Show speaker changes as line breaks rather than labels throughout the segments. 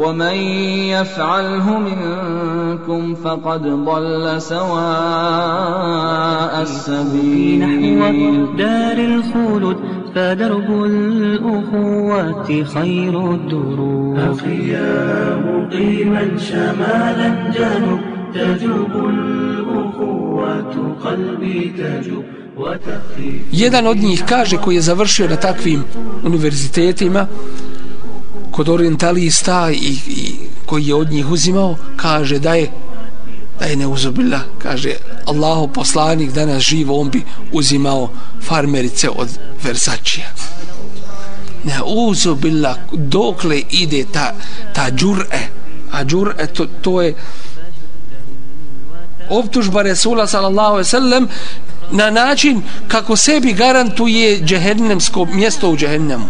ومن يفعله منكم فقد ضل سواء السبيل
نحو دار الخلود فدرب الأخوة خير الدروب
أخيا مقيما شمالا جنوب تجوب الأخوة قلبي تجوب
Jedan od njih kaže koji je završio na takvim univerzitetima kod orientalista i, i koji je od njih uzimao kaže da je da je neuzubila. Kaže Allaho poslanik danas živo on bi uzimao farmerice od Versačija neuzubila dokle ide ta, ta džur'e? A džur'e to, to je optužba Resula sallallahu alaihi sallam na način kako sebi garantuje džehennemsko mjesto u džehennemu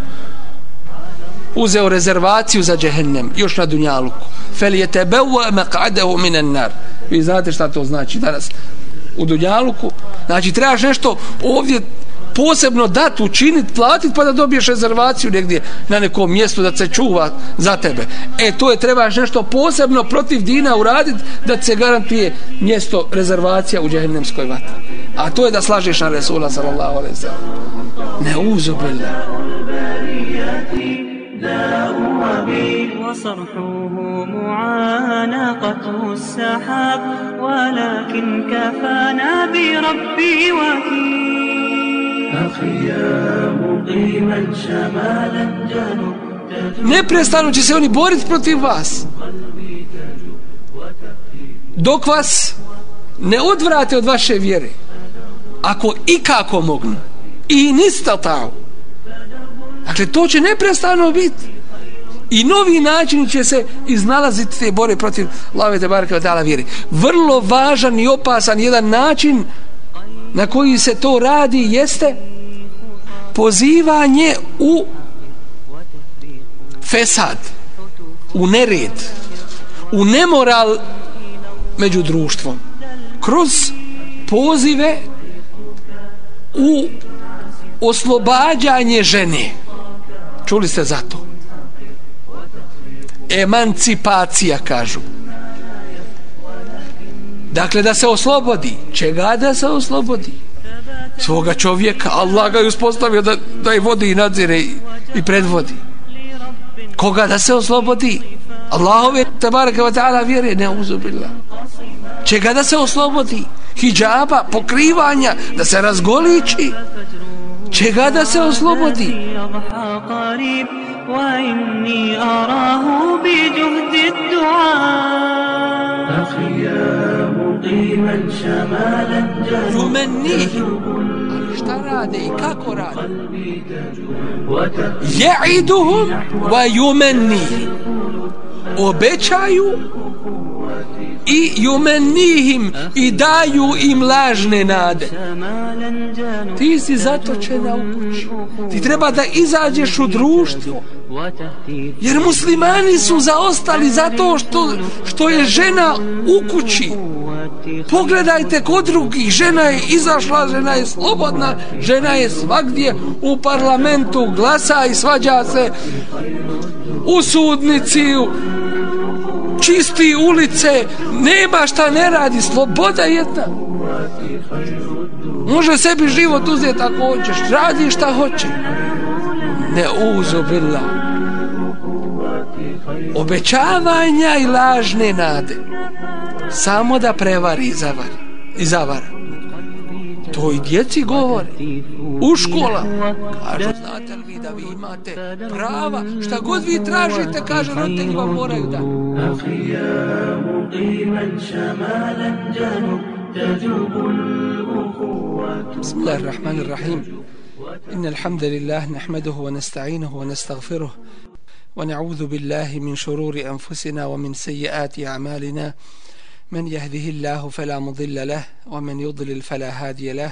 uzeo rezervaciju za džehennem još na dunjaluku fel je tebe u maq'adahu minan nar vi znate šta to znači danas u dunjaluku znači trebaš nešto ovdje posebno dat učinit, platit pa da dobiješ rezervaciju negdje na nekom mjestu da se čuva za tebe. E to je trebaš nešto posebno protiv dina uradit da se garantuje mjesto rezervacija u džehennemskoj vatri. A to je da slažeš na Resula sallallahu alaihi sallam. Ne uzubilja.
داء وبيل وصرحه معانقة السحاب ولكن كفانا بربي وكيل
أخي يا مقيما شمالا جنوب
Neprestano će se oni boriti protiv vas. Dok vas ne odvrate od vaše vjere. Ako i kako mognu. I nista tao. Dakle, to će neprestano biti. I novi način će se iznalaziti te bore protiv lave te barke od dala vjeri. Vrlo važan i opasan jedan način na koji se to radi jeste pozivanje u fesad, u nered, u nemoral među društvom. Kroz pozive u oslobađanje žene. Čuli ste za to? Emancipacija, kažu. Dakle, da se oslobodi. Čega da se oslobodi? Svoga čovjeka. Allah ga je uspostavio da, da je vodi i nadzire i, i predvodi. Koga da se oslobodi? Allahove tabaraka wa ta'ala vjere ne uzubila. Čega da se oslobodi? Hijaba, pokrivanja, da se razgoliči čega da se oslobodi?
Jumennih
Ali šta rade i kako rade? Je'iduhum Va jumennih Obećaju i jumenihim i daju im lažne nade. Ti si zatočena u kući. Ti treba da izađeš u društvo. Jer muslimani su zaostali zato što, što je žena u kući. Pogledajte kod drugih. Žena je izašla žena je slobodna žena je svagdje u parlamentu glasa i svađa se u sudnici čisti ulice nema šta ne radi sloboda jedna. Može sebi život uzeti ako hoćeš radi šta hoće. Ne uzubila obećavanja i lažne nade. Samo da prevari i zavari. I zavara. To i djeci govori. U škola. Kažu, znate li vi da vi imate prava? Šta god vi tražite, kaže, roditelji vam moraju da. Bismillahirrahmanirrahim. إن الحمد لله نحمده ونستعينه ونستغفره ونعوذ بالله من شرور أنفسنا ومن سيئات أعمالنا من يهده الله فلا مضل له ومن يضلل فلا هادي له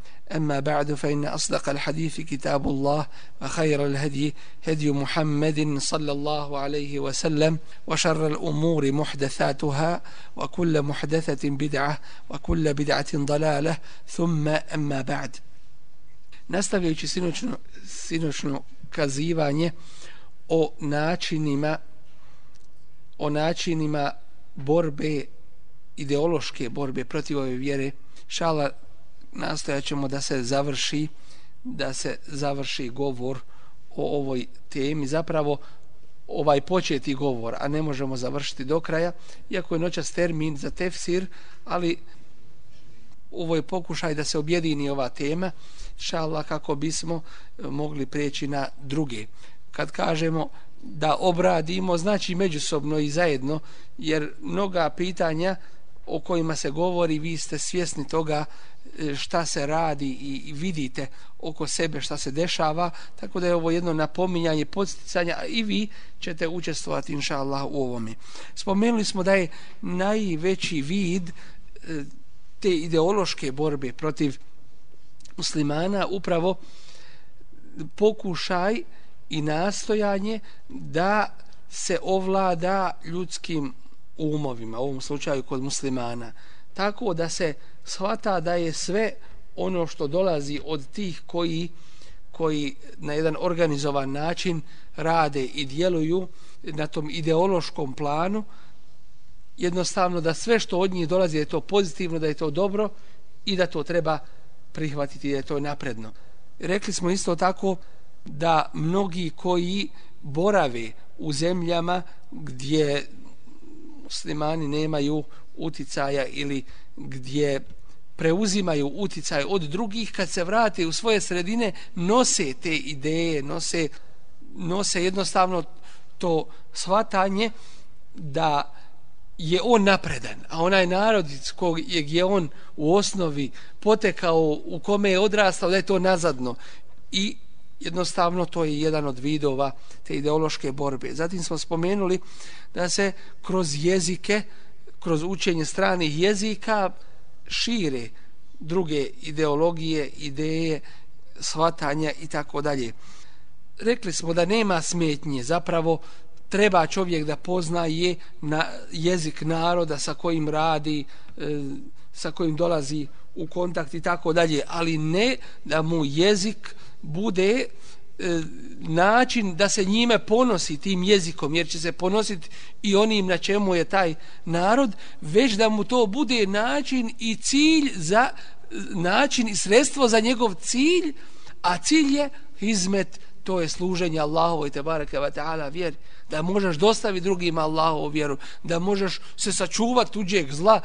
أما بعد فإن أصدق الحديث كتاب الله وخير الهدي هدي محمد صلى الله عليه وسلم وشر الأمور محدثاتها وكل محدثة بدعة وكل بدعة ضلالة ثم أما بعد. Nastavljajući sinoćno, sinoćno kazivanje o načinima o načinima borbe ideološke borbe protiv ove vjere šala nastojat ćemo da se završi da se završi govor o ovoj temi. Zapravo ovaj početi govor a ne možemo završiti do kraja iako je noćas termin za tefsir ali ovo je pokušaj da se objedini ova tema šala kako bismo e, mogli preći na druge. Kad kažemo da obradimo znači međusobno i zajedno jer mnoga pitanja o kojima se govori vi ste svjesni toga E, šta se radi i vidite oko sebe šta se dešava tako da je ovo jedno napominjanje podsticanja i vi ćete učestvovati inša Allah u ovome. Spomenuli smo da je najveći vid e, te ideološke borbe protiv muslimana upravo pokušaj i nastojanje da se ovlada ljudskim umovima, u ovom slučaju kod muslimana, tako da se shvata da je sve ono što dolazi od tih koji koji na jedan organizovan način rade i djeluju na tom ideološkom planu jednostavno da sve što od njih dolazi je to pozitivno, da je to dobro i da to treba prihvatiti da je to napredno. Rekli smo isto tako da mnogi koji borave u zemljama gdje muslimani nemaju uticaja ili gdje preuzimaju uticaj od drugih kad se vrate u svoje sredine nose te ideje nose, nose jednostavno to shvatanje da je on napredan a onaj narod kog je on u osnovi potekao u kome je odrastao da je to nazadno i jednostavno to je jedan od vidova te ideološke borbe. Zatim smo spomenuli da se kroz jezike, kroz učenje stranih jezika šire druge ideologije, ideje, shvatanja i tako dalje. Rekli smo da nema smetnje, zapravo treba čovjek da poznaje na jezik naroda sa kojim radi, e, sa kojim dolazi u kontakt i tako dalje, ali ne da mu jezik bude E, način da se njime ponosi tim jezikom, jer će se ponositi i onim na čemu je taj narod, već da mu to bude način i cilj za način i sredstvo za njegov cilj, a cilj je izmet, to je služenje Allahovoj te baraka wa ta'ala vjeri, da možeš dostaviti drugima Allahovu vjeru, da možeš se sačuvati tuđeg zla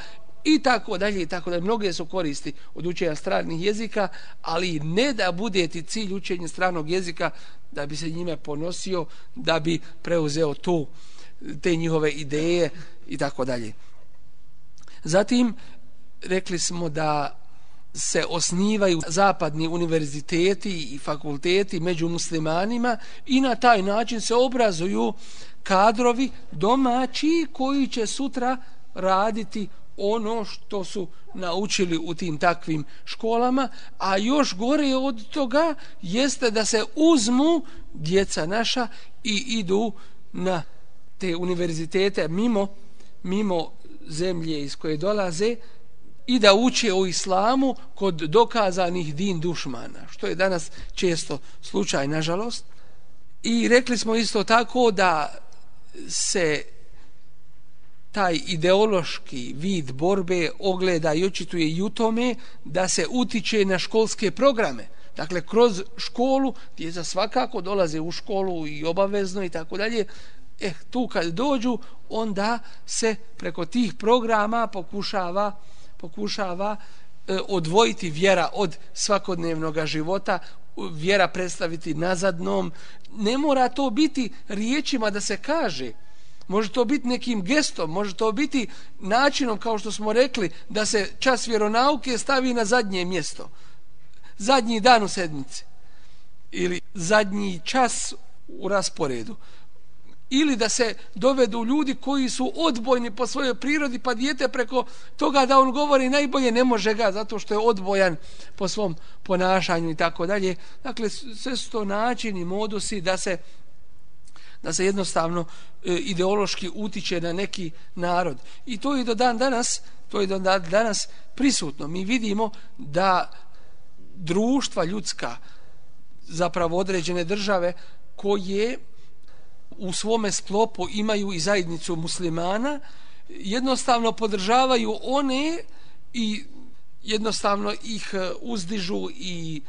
i tako dalje i tako dalje. Mnoge su koristi od učenja stranih jezika, ali ne da bude ti cilj učenja stranog jezika da bi se njime ponosio, da bi preuzeo tu te njihove ideje i tako dalje. Zatim rekli smo da se osnivaju zapadni univerziteti i fakulteti među muslimanima i na taj način se obrazuju kadrovi domaći koji će sutra raditi ono što su naučili u tim takvim školama, a još gore od toga jeste da se uzmu djeca naša i idu na te univerzitete mimo, mimo zemlje iz koje dolaze i da uče o islamu kod dokazanih din dušmana, što je danas često slučaj, nažalost. I rekli smo isto tako da se taj ideološki vid borbe ogleda i očituje i u tome da se utiče na školske programe. Dakle, kroz školu, gdje za svakako dolaze u školu i obavezno i tako dalje, eh, tu kad dođu, onda se preko tih programa pokušava, pokušava eh, odvojiti vjera od svakodnevnog života, vjera predstaviti nazadnom. Ne mora to biti riječima da se kaže, Može to biti nekim gestom, može to biti načinom, kao što smo rekli, da se čas vjeronauke stavi na zadnje mjesto. Zadnji dan u sedmici. Ili zadnji čas u rasporedu. Ili da se dovedu ljudi koji su odbojni po svojoj prirodi, pa dijete preko toga da on govori najbolje ne može ga, zato što je odbojan po svom ponašanju i tako dalje. Dakle, sve su to načini, modusi da se da se jednostavno e, ideološki utiče na neki narod. I to je do dan danas, to je do dan danas prisutno. Mi vidimo da društva ljudska, zapravo određene države, koje u svome sklopu imaju i zajednicu muslimana, jednostavno podržavaju one i jednostavno ih e, uzdižu i,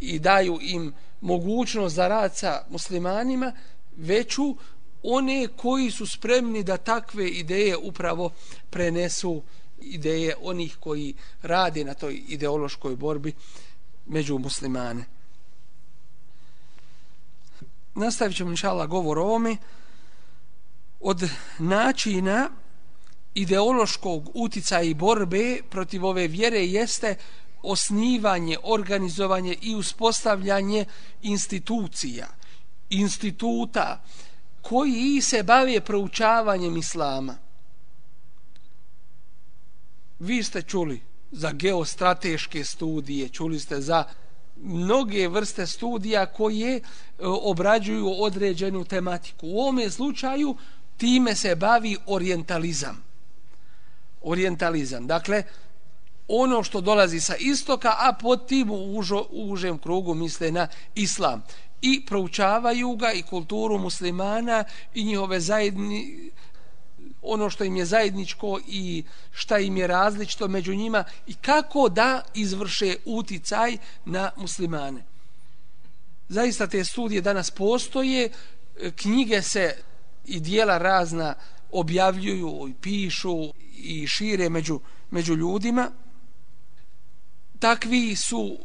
i daju im mogućnost za rad sa muslimanima veću one koji su spremni da takve ideje upravo prenesu ideje onih koji rade na toj ideološkoj borbi među muslimane. Nastavit ćemo inšala govor o ovome od načina ideološkog uticaja i borbe protiv ove vjere jeste osnivanje, organizovanje i uspostavljanje institucija instituta koji se bave proučavanjem islama. Vi ste čuli za geostrateške studije, čuli ste za mnoge vrste studija koje e, obrađuju određenu tematiku. U ovome slučaju time se bavi orientalizam. Orientalizam. Dakle, ono što dolazi sa istoka, a pod tim užo, u užem krugu misle na islam i proučavaju ga i kulturu muslimana i njihove zajedni ono što im je zajedničko i šta im je različito među njima i kako da izvrše uticaj na muslimane. Zaista te studije danas postoje, knjige se i dijela razna objavljuju i pišu i šire među, među ljudima. Takvi su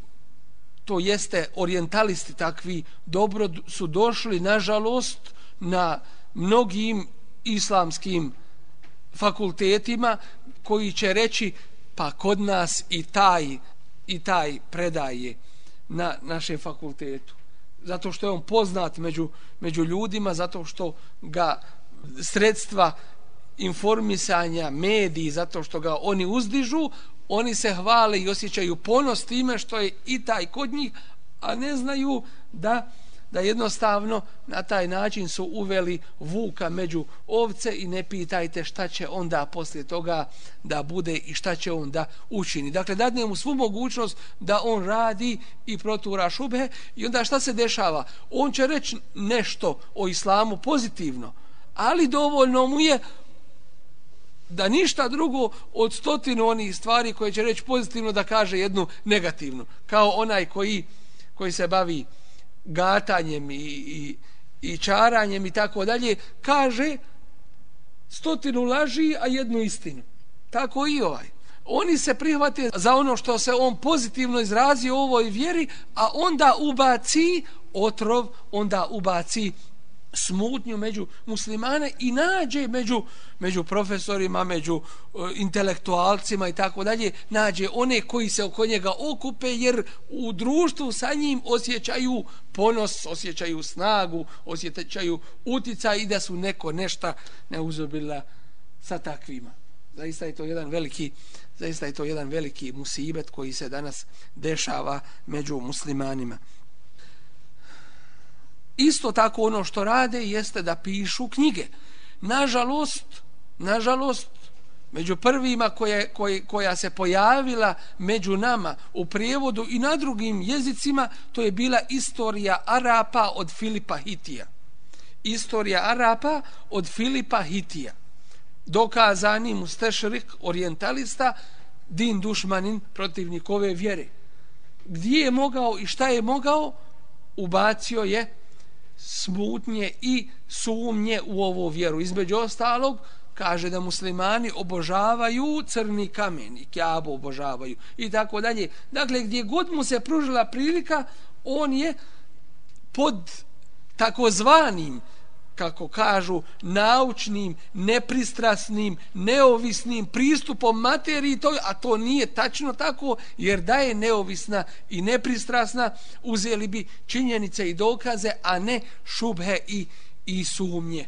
to jeste orientalisti takvi dobro su došli nažalost na mnogim islamskim fakultetima koji će reći pa kod nas i taj i taj predaje na našem fakultetu. Zato što je on poznat među, među ljudima zato što ga sredstva informisanja mediji zato što ga oni uzdižu oni se hvale i osjećaju ponos time što je i taj kod njih, a ne znaju da da jednostavno na taj način su uveli vuka među ovce i ne pitajte šta će onda poslije toga da bude i šta će on da učini. Dakle, dadne mu svu mogućnost da on radi i protura šube i onda šta se dešava? On će reći nešto o islamu pozitivno, ali dovoljno mu je da ništa drugo od stotinu onih stvari koje će reći pozitivno da kaže jednu negativnu. Kao onaj koji, koji se bavi gatanjem i, i, i čaranjem i tako dalje, kaže stotinu laži, a jednu istinu. Tako i ovaj. Oni se prihvate za ono što se on pozitivno izrazi u ovoj vjeri, a onda ubaci otrov, onda ubaci smutnju među muslimane i nađe među, među profesorima, među e, intelektualcima i tako dalje, nađe one koji se oko njega okupe jer u društvu sa njim osjećaju ponos, osjećaju snagu, osjećaju utica i da su neko nešta neuzobila sa takvima. Zaista je to jedan veliki zaista je to jedan veliki musibet koji se danas dešava među muslimanima. Isto tako ono što rade jeste da pišu knjige. Nažalost, nažalost, među prvima koje, koje, koja se pojavila među nama u prijevodu i na drugim jezicima, to je bila istorija Arapa od Filipa Hitija. Istorija Arapa od Filipa Hitija. Dokazani mu stešrik orientalista, din dušmanin protivnik ove vjere. Gdje je mogao i šta je mogao, ubacio je smutnje i sumnje u ovu vjeru. Između ostalog, kaže da muslimani obožavaju crni kamen i kjabu obožavaju i tako dalje. Dakle, gdje god mu se pružila prilika, on je pod takozvanim kako kažu, naučnim, nepristrasnim, neovisnim pristupom materiji, to, a to nije tačno tako, jer da je neovisna i nepristrasna, uzeli bi činjenice i dokaze, a ne šubhe i, i sumnje.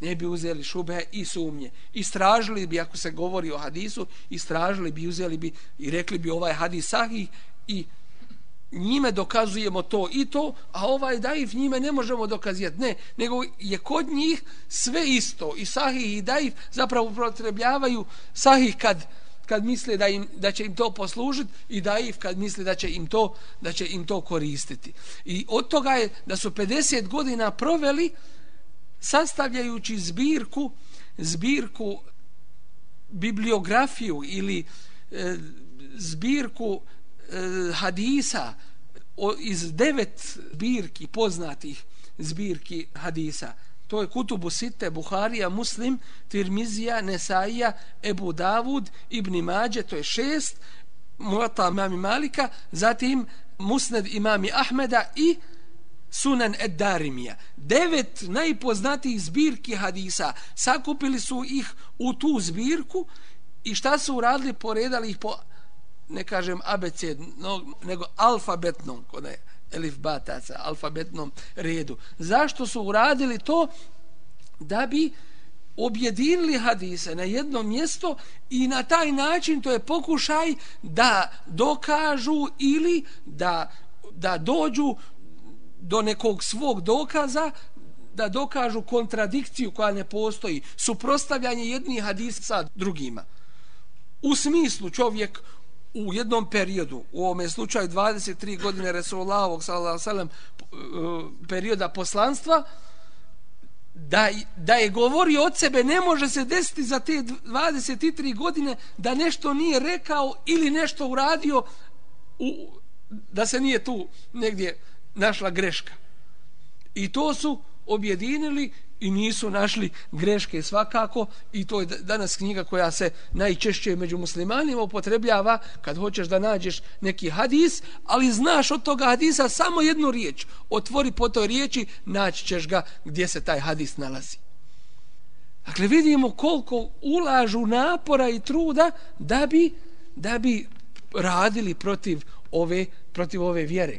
Ne bi uzeli šubhe i sumnje. Istražili bi, ako se govori o hadisu, istražili bi, uzeli bi i rekli bi ovaj hadis sahih i njime dokazujemo to i to, a ovaj daif njime ne možemo dokazivati. Ne, nego je kod njih sve isto. I sahih i daif zapravo protrebljavaju sahih kad kad misle da im da će im to poslužiti i daif kad misle da će im to da će im to koristiti. I od toga je da su 50 godina proveli sastavljajući zbirku zbirku bibliografiju ili e, zbirku e, E, hadisa o, iz devet zbirki poznatih zbirki hadisa to je Kutubu Sitte, Buharija, Muslim, Tirmizija, Nesaija, Ebu Davud, Ibn Mađe, to je šest, Muata imami Malika, zatim Musned imami Ahmeda i Sunan Ed Darimija. Devet najpoznatijih zbirki hadisa sakupili su ih u tu zbirku i šta su uradili? Poredali ih po ne kažem abecedno, nego alfabetnom, kod je elif bataca, alfabetnom redu. Zašto su uradili to? Da bi objedinili hadise na jedno mjesto i na taj način to je pokušaj da dokažu ili da, da dođu do nekog svog dokaza da dokažu kontradikciju koja ne postoji, suprostavljanje jednih hadisa sa drugima. U smislu čovjek u jednom periodu, u ovom slučaju 23 godine Resulullahovog sallam, e, perioda poslanstva, da, da je govorio od sebe, ne može se desiti za te 23 godine da nešto nije rekao ili nešto uradio u, da se nije tu negdje našla greška. I to su objedinili i nisu našli greške svakako i to je danas knjiga koja se najčešće među muslimanima upotrebljava kad hoćeš da nađeš neki hadis, ali znaš od toga hadisa samo jednu riječ. Otvori po toj riječi, naći ćeš ga gdje se taj hadis nalazi. Dakle, vidimo koliko ulažu napora i truda da bi, da bi radili protiv ove, protiv ove vjere.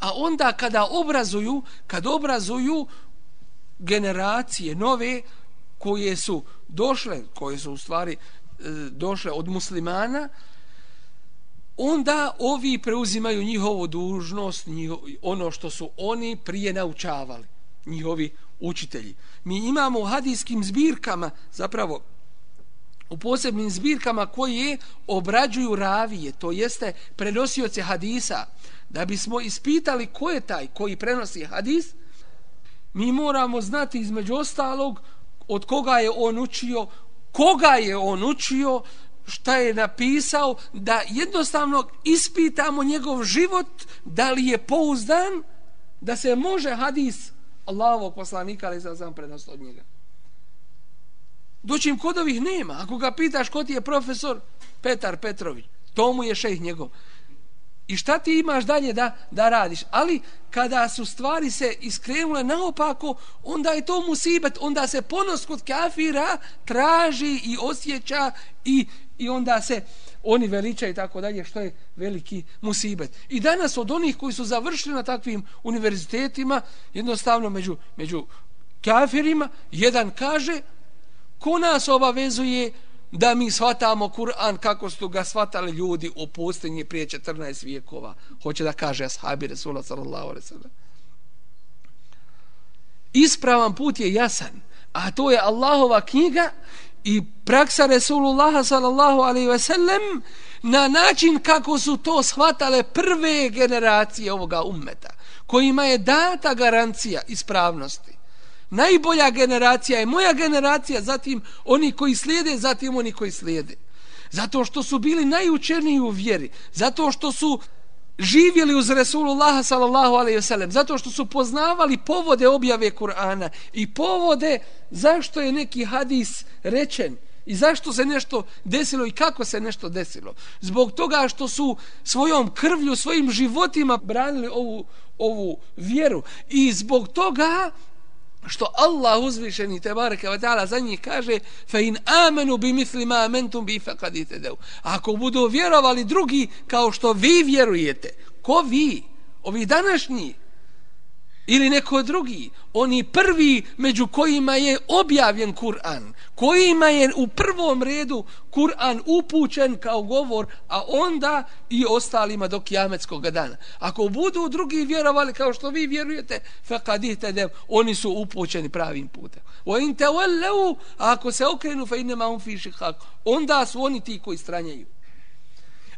A onda kada obrazuju, kad obrazuju generacije nove koje su došle, koje su u stvari e, došle od muslimana, onda ovi preuzimaju njihovu dužnost, njiho, ono što su oni prije naučavali, njihovi učitelji. Mi imamo u hadijskim zbirkama, zapravo u posebnim zbirkama koje obrađuju ravije, to jeste prenosioce hadisa, da bismo ispitali ko je taj koji prenosi hadis, mi moramo znati između ostalog od koga je on učio, koga je on učio, šta je napisao, da jednostavno ispitamo njegov život, da li je pouzdan, da se može hadis Allahovog poslanika, ali sam sam od njega. Doćim kod ovih nema. Ako ga pitaš ko ti je profesor, Petar Petrović, to mu je šejh njegov. I šta ti imaš dalje da, da radiš? Ali kada su stvari se iskrenule naopako, onda je to musibet, onda se ponos kod kafira traži i osjeća i, i onda se oni veličaju i tako dalje, što je veliki musibet. I danas od onih koji su završili na takvim univerzitetima, jednostavno među, među kafirima, jedan kaže, ko nas obavezuje da mi shvatamo Kur'an kako su ga shvatali ljudi u pustinji prije 14 vijekova. Hoće da kaže ashabi Resula sallallahu alaihi sallam. Ispravan put je jasan, a to je Allahova knjiga i praksa Resulullaha sallallahu alaihi ve sellem na način kako su to shvatale prve generacije ovoga ummeta kojima je data garancija ispravnosti najbolja generacija je moja generacija zatim oni koji slijede zatim oni koji slijede zato što su bili najučeniji u vjeri zato što su živjeli uz Resulullaha sallallahu alaihi wasallam zato što su poznavali povode objave Kur'ana i povode zašto je neki hadis rečen i zašto se nešto desilo i kako se nešto desilo. Zbog toga što su svojom krvlju, svojim životima branili ovu, ovu vjeru i zbog toga što Allah uzvišeni te bareke ve taala za njih kaže fa in amanu bi misli ma amantum bi faqad itadaw ako budu vjerovali drugi kao što vi vjerujete ko vi? Ovi današnji ili neko drugi. Oni prvi među kojima je objavljen Kur'an. Kojima je u prvom redu Kur'an upućen kao govor a onda i ostalima do kijametskog dana. Ako budu drugi vjerovali kao što vi vjerujete faqadite da oni su upućeni pravim putem. Wa in tawallu ako se okrenu fa inma hum fi shiqaq. Onda su oni ti koji stranjaju.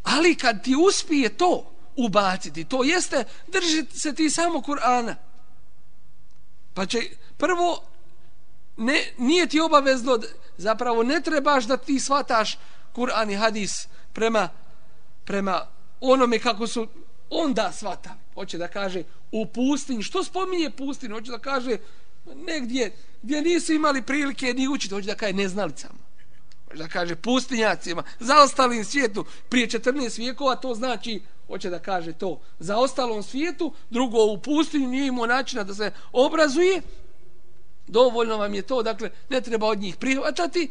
Ali kad ti uspije to ubaciti to jeste drži se ti samo Kur'ana. Pa će prvo ne, nije ti obavezno zapravo ne trebaš da ti svataš Kur'an i hadis prema prema onome kako su onda svata. Hoće da kaže u pustinji. Što spominje pustinju? Hoće da kaže negdje gdje nisu imali prilike ni učiti. Hoće da kaže neznalicama. Da kaže pustinjacima. Za ostalim svijetu. Prije 14 vijekova to znači hoće da kaže to za ostalom svijetu, drugo u pustinju nije imao načina da se obrazuje, dovoljno vam je to, dakle, ne treba od njih prihvatati,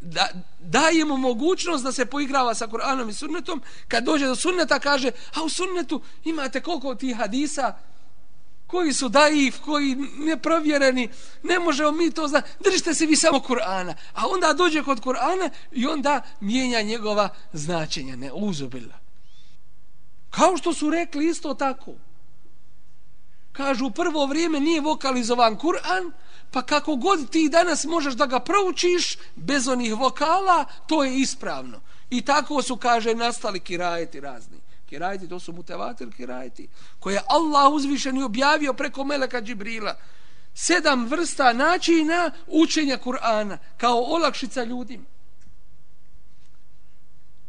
da dajemo mogućnost da se poigrava sa Kur'anom i sunnetom, kad dođe do sunneta kaže, a u sunnetu imate koliko ti hadisa? Koji su daif, koji neprovjereni, ne možemo mi to znati, držite se vi samo Kur'ana. A onda dođe kod Kur'ana i onda mijenja njegova značenja, ne uzubila. Kao što su rekli isto tako. Kažu, prvo vrijeme nije vokalizovan Kur'an, pa kako god ti danas možeš da ga proučiš bez onih vokala, to je ispravno. I tako su, kaže, nastali kirajeti razni. Kirajeti, to su mutevatir kirajeti, koje je Allah uzvišen i objavio preko Meleka Džibrila. Sedam vrsta načina učenja Kur'ana, kao olakšica ljudima.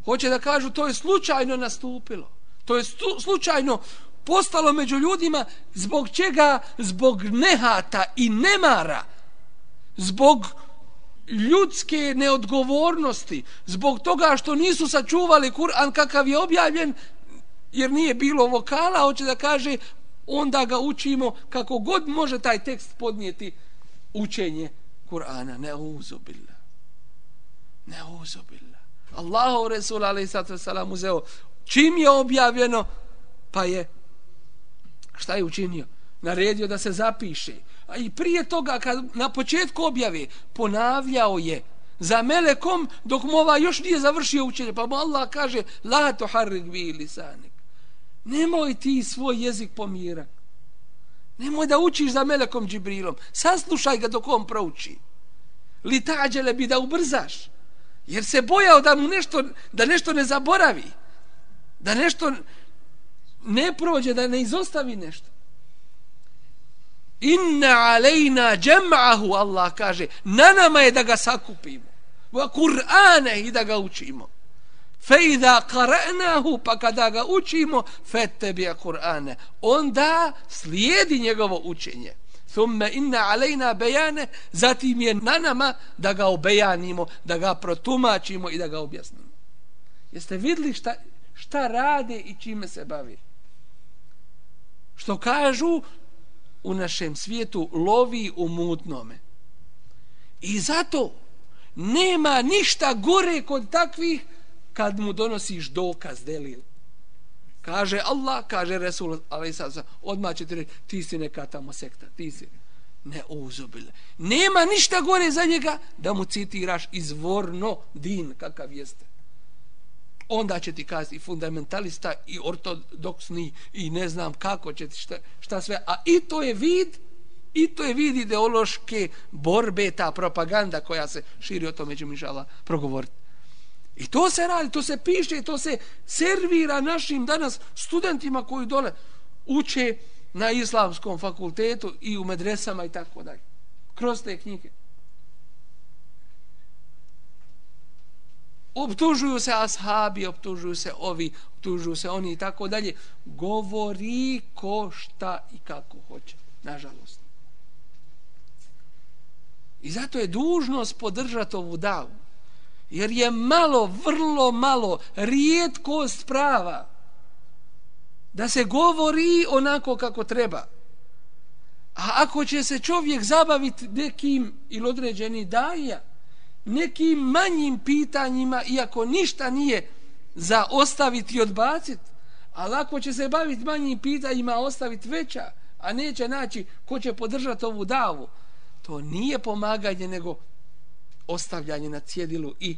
Hoće da kažu, to je slučajno nastupilo. To je slučajno postalo među ljudima zbog čega? Zbog nehata i nemara. Zbog ljudske neodgovornosti. Zbog toga što nisu sačuvali Kur'an kakav je objavljen jer nije bilo vokala, hoće da kaže onda ga učimo kako god može taj tekst podnijeti učenje Kur'ana. Ne uzubila. Ne uzubila. Allahu Resul alaih salam uzeo čim je objavljeno pa je šta je učinio naredio da se zapiše a i prije toga kad na početku objave ponavljao je za melekom dok mu ova još nije završio učenje pa mu Allah kaže la tuharrik bi lisanik nemoj ti svoj jezik pomira nemoj da učiš za melekom džibrilom saslušaj ga dok on prouči li tađele bi da ubrzaš jer se bojao da mu nešto da nešto ne zaboravi da nešto ne prođe, da ne izostavi nešto. Inna alejna džem'ahu, Allah kaže, na nama je da ga sakupimo. Va Kur'ane i da ga učimo. Fejda idha qara'nahu, pa kada ga učimo, fetebija bi Kur'ane. Onda slijedi njegovo učenje. Thumme inna alejna bejane, zatim je na nama da ga obejanimo, da ga protumačimo i da ga objasnimo. Jeste vidli šta, šta rade i čime se bavi. Što kažu u našem svijetu lovi u mutnome. I zato nema ništa gore kod takvih kad mu donosiš dokaz delil. Kaže Allah, kaže Resul, ali sad odmah će ti reći, ti si neka tamo sekta, ti si ne uzubile. Nema ništa gore za njega da mu citiraš izvorno din kakav jeste onda će ti kazati fundamentalista i ortodoksni i ne znam kako će ti šta, šta sve. A i to je vid I to je vid ideološke borbe, ta propaganda koja se širi o tome, ćemo inšala progovoriti. I to se radi, to se piše, to se servira našim danas studentima koji dole uče na islamskom fakultetu i u medresama i tako dalje. Kroz te knjige. Optužuju se ashabi, optužuju se ovi, optužuju se oni i tako dalje. Govori ko šta i kako hoće. Nažalost. I zato je dužnost podržati ovu davu. Jer je malo, vrlo malo, rijetkost prava da se govori onako kako treba. A ako će se čovjek zabaviti nekim ili određeni daja, nekim manjim pitanjima, iako ništa nije za ostaviti i odbaciti, ali ako će se baviti manjim pitanjima, ostaviti veća, a neće naći ko će podržati ovu davu, to nije pomaganje, nego ostavljanje na cjedilu i,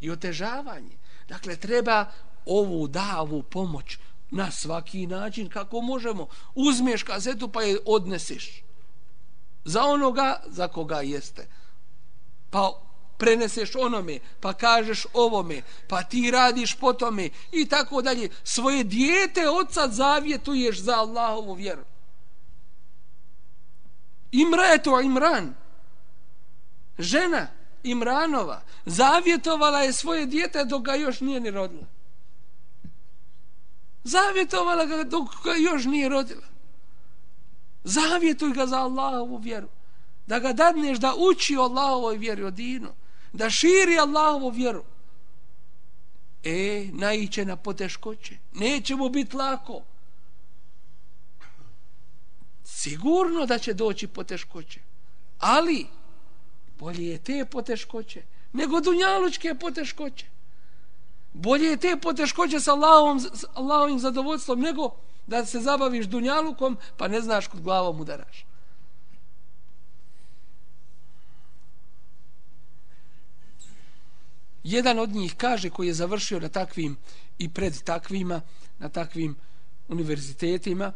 i otežavanje. Dakle, treba ovu davu pomoć na svaki način kako možemo. Uzmeš kazetu pa je odneseš za onoga za koga jeste. Pa preneseš onome, pa kažeš ovome, pa ti radiš po tome i tako dalje. Svoje dijete oca zavjetuješ za Allahovu vjeru. Imreto Imran, žena Imranova, zavjetovala je svoje dijete dok ga još nije ni rodila. Zavjetovala ga dok ga još nije rodila. Zavjetuj ga za Allahovu vjeru. Da ga dadneš da uči Allahovoj vjeri o dinu. Da širi Allahovu vjeru. E, naiće na poteškoće. Neće mu biti lako. Sigurno da će doći poteškoće. Ali, bolje je te poteškoće nego dunjalučke poteškoće. Bolje je te poteškoće sa Allahom, s Allahovim zadovoljstvom nego da se zabaviš dunjalukom pa ne znaš kod glavom udaraš. Jedan od njih kaže koji je završio na takvim i pred takvima, na takvim univerzitetima,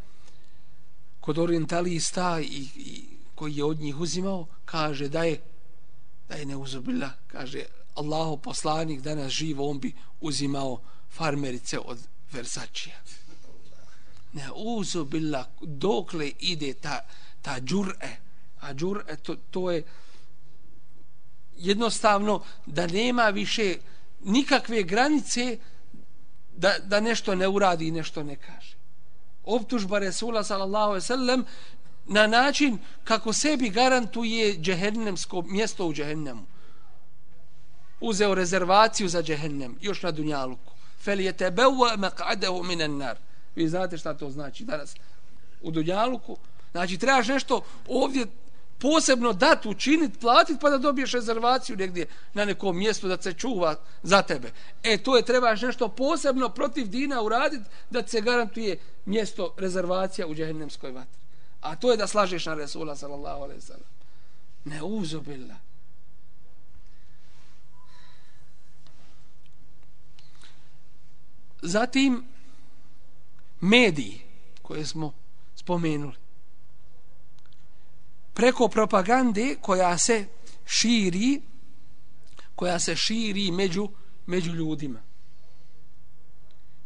kod orientalista i, i koji je od njih uzimao, kaže da je da je neuzubila, kaže Allaho poslanik danas živo, on bi uzimao farmerice od Versačija. Ne uzubila, dokle ide ta, ta džur'e, a džur'e to, to je jednostavno da nema više nikakve granice da, da nešto ne uradi i nešto ne kaže. Optužba Resula sallallahu alejhi ve sellem na način kako sebi garantuje džehennemsko mjesto u džehennemu. Uzeo rezervaciju za džehennem, još na Dunjaluku. Fel je tebe meqadehu minen nar. Vi znate šta to znači danas u Dunjaluku. Znači, trebaš nešto ovdje posebno dat učinit, platit pa da dobiješ rezervaciju negdje na nekom mjestu da se čuva za tebe. E, to je trebaš nešto posebno protiv dina uradit da se garantuje mjesto rezervacija u džehennemskoj vatri. A to je da slažeš na Resula sallallahu alaihi sallam. Ne uzubila. Zatim mediji koje smo spomenuli preko propagande koja se širi koja se širi među među ljudima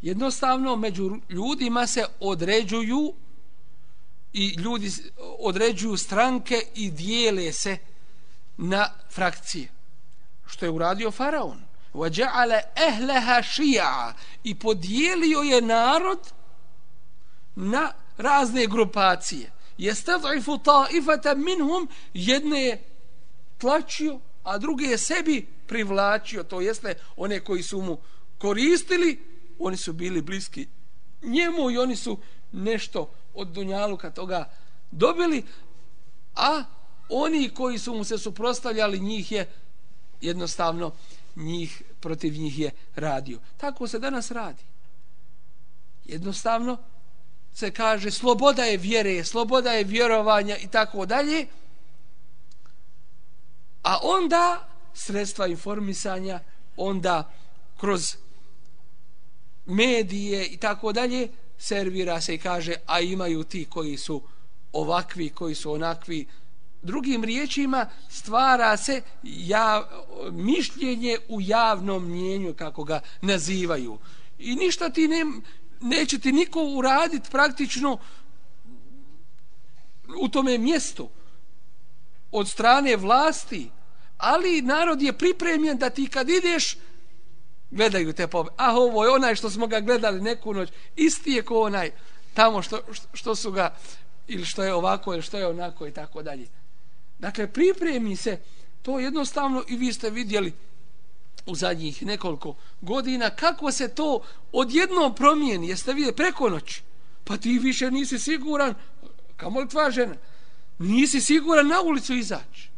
jednostavno među ljudima se određuju i ljudi određuju stranke i dijele se na frakcije što je uradio faraon وَجَعَلَ أَهْلَهَا شِيَعَ i podijelio je narod na razne grupacije يَسْتَضْعِفُ طَائِفَةً minhum jedne je tlačio a druge je sebi privlačio to jeste one koji su mu koristili oni su bili bliski njemu i oni su nešto od Dunjaluka toga dobili, a oni koji su mu se suprostavljali njih je jednostavno njih protiv njih je radio. Tako se danas radi. Jednostavno se kaže sloboda je vjere, sloboda je vjerovanja i tako dalje. A onda sredstva informisanja, onda kroz medije i tako dalje, servira se i kaže a imaju ti koji su ovakvi, koji su onakvi. Drugim riječima stvara se ja, mišljenje u javnom mnjenju, kako ga nazivaju. I ništa ti ne, neće ti niko uraditi praktično u tome mjestu od strane vlasti, ali narod je pripremljen da ti kad ideš gledaju te pobe. A ovo je onaj što smo ga gledali neku noć, isti je ko onaj tamo što, što su ga ili što je ovako ili što je onako i tako dalje. Dakle, pripremi se to jednostavno i vi ste vidjeli u zadnjih nekoliko godina kako se to odjednom promijeni. Jeste vidjeli preko noć? Pa ti više nisi siguran, kamo li tvoja žena? Nisi siguran na ulicu izaći.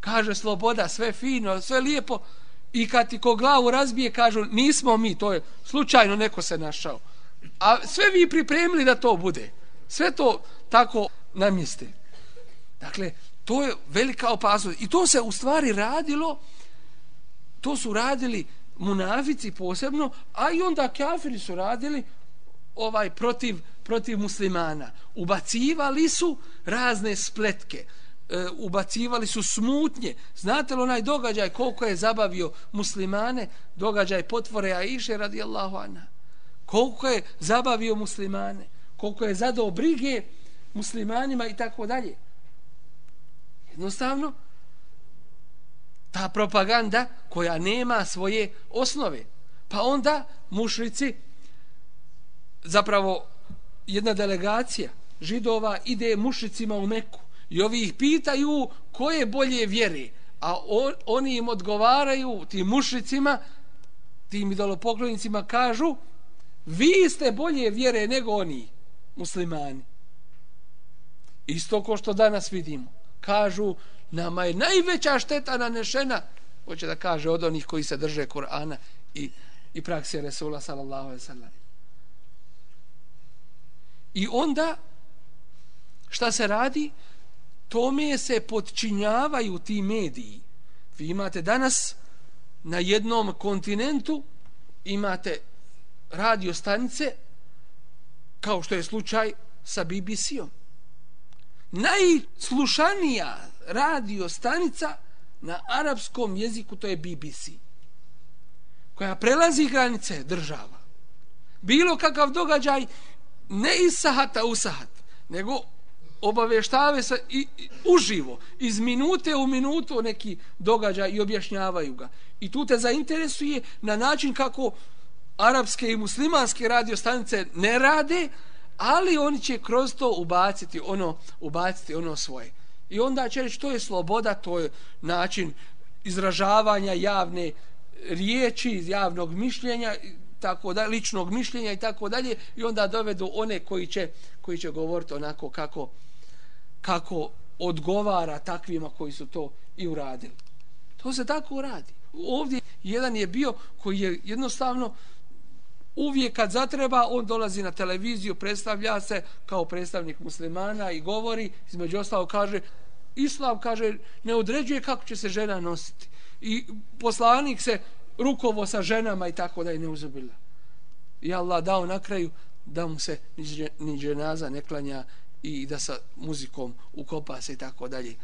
Kaže sloboda, sve fino, sve lijepo. I kad ti ko glavu razbije, kažu, nismo mi, to je slučajno neko se našao. A sve vi pripremili da to bude. Sve to tako namjeste. Dakle, to je velika opasnost. I to se u stvari radilo, to su radili munafici posebno, a i onda kafiri su radili ovaj protiv protiv muslimana. Ubacivali su razne spletke, e, ubacivali su smutnje. Znate li onaj događaj koliko je zabavio muslimane, događaj potvore Aiše radijallahu anha. Koliko je zabavio muslimane, koliko je zadao brige muslimanima i tako dalje. Jednostavno, ta propaganda koja nema svoje osnove. Pa onda mušrici zapravo jedna delegacija židova ide mušicima u Meku i ovi ih pitaju koje bolje vjere a on, oni im odgovaraju tim mušicima tim idolopoklonicima kažu vi ste bolje vjere nego oni muslimani. Isto ko što danas vidimo. Kažu nama je najveća šteta nanešena. Hoće da kaže od onih koji se drže Korana i, i praksije Resula sallallahu alaihi sallam. I onda, šta se radi? Tome se podčinjavaju ti mediji. Vi imate danas na jednom kontinentu imate radio stanice kao što je slučaj sa BBC-om. Najslušanija radio stanica na arapskom jeziku to je BBC koja prelazi granice država. Bilo kakav događaj ne iz sahata u sahat, nego obaveštave se i, i uživo, iz minute u minutu neki događaj i objašnjavaju ga. I tu te zainteresuje na način kako arapske i muslimanske radiostanice ne rade, ali oni će kroz to ubaciti ono, ubaciti ono svoje. I onda će reći to je sloboda, to je način izražavanja javne riječi, javnog mišljenja, tako da ličnog mišljenja i tako dalje i onda dovedu one koji će koji će govoriti onako kako kako odgovara takvima koji su to i uradili. To se tako radi. Ovdje jedan je bio koji je jednostavno uvijek kad zatreba on dolazi na televiziju, predstavlja se kao predstavnik muslimana i govori, između ostalo kaže Islam kaže ne određuje kako će se žena nositi. I poslanik se rukovo sa ženama i tako da je neuzubila. I Allah dao na kraju da mu se ni dženaza ne klanja i da sa muzikom ukopa se i tako dalje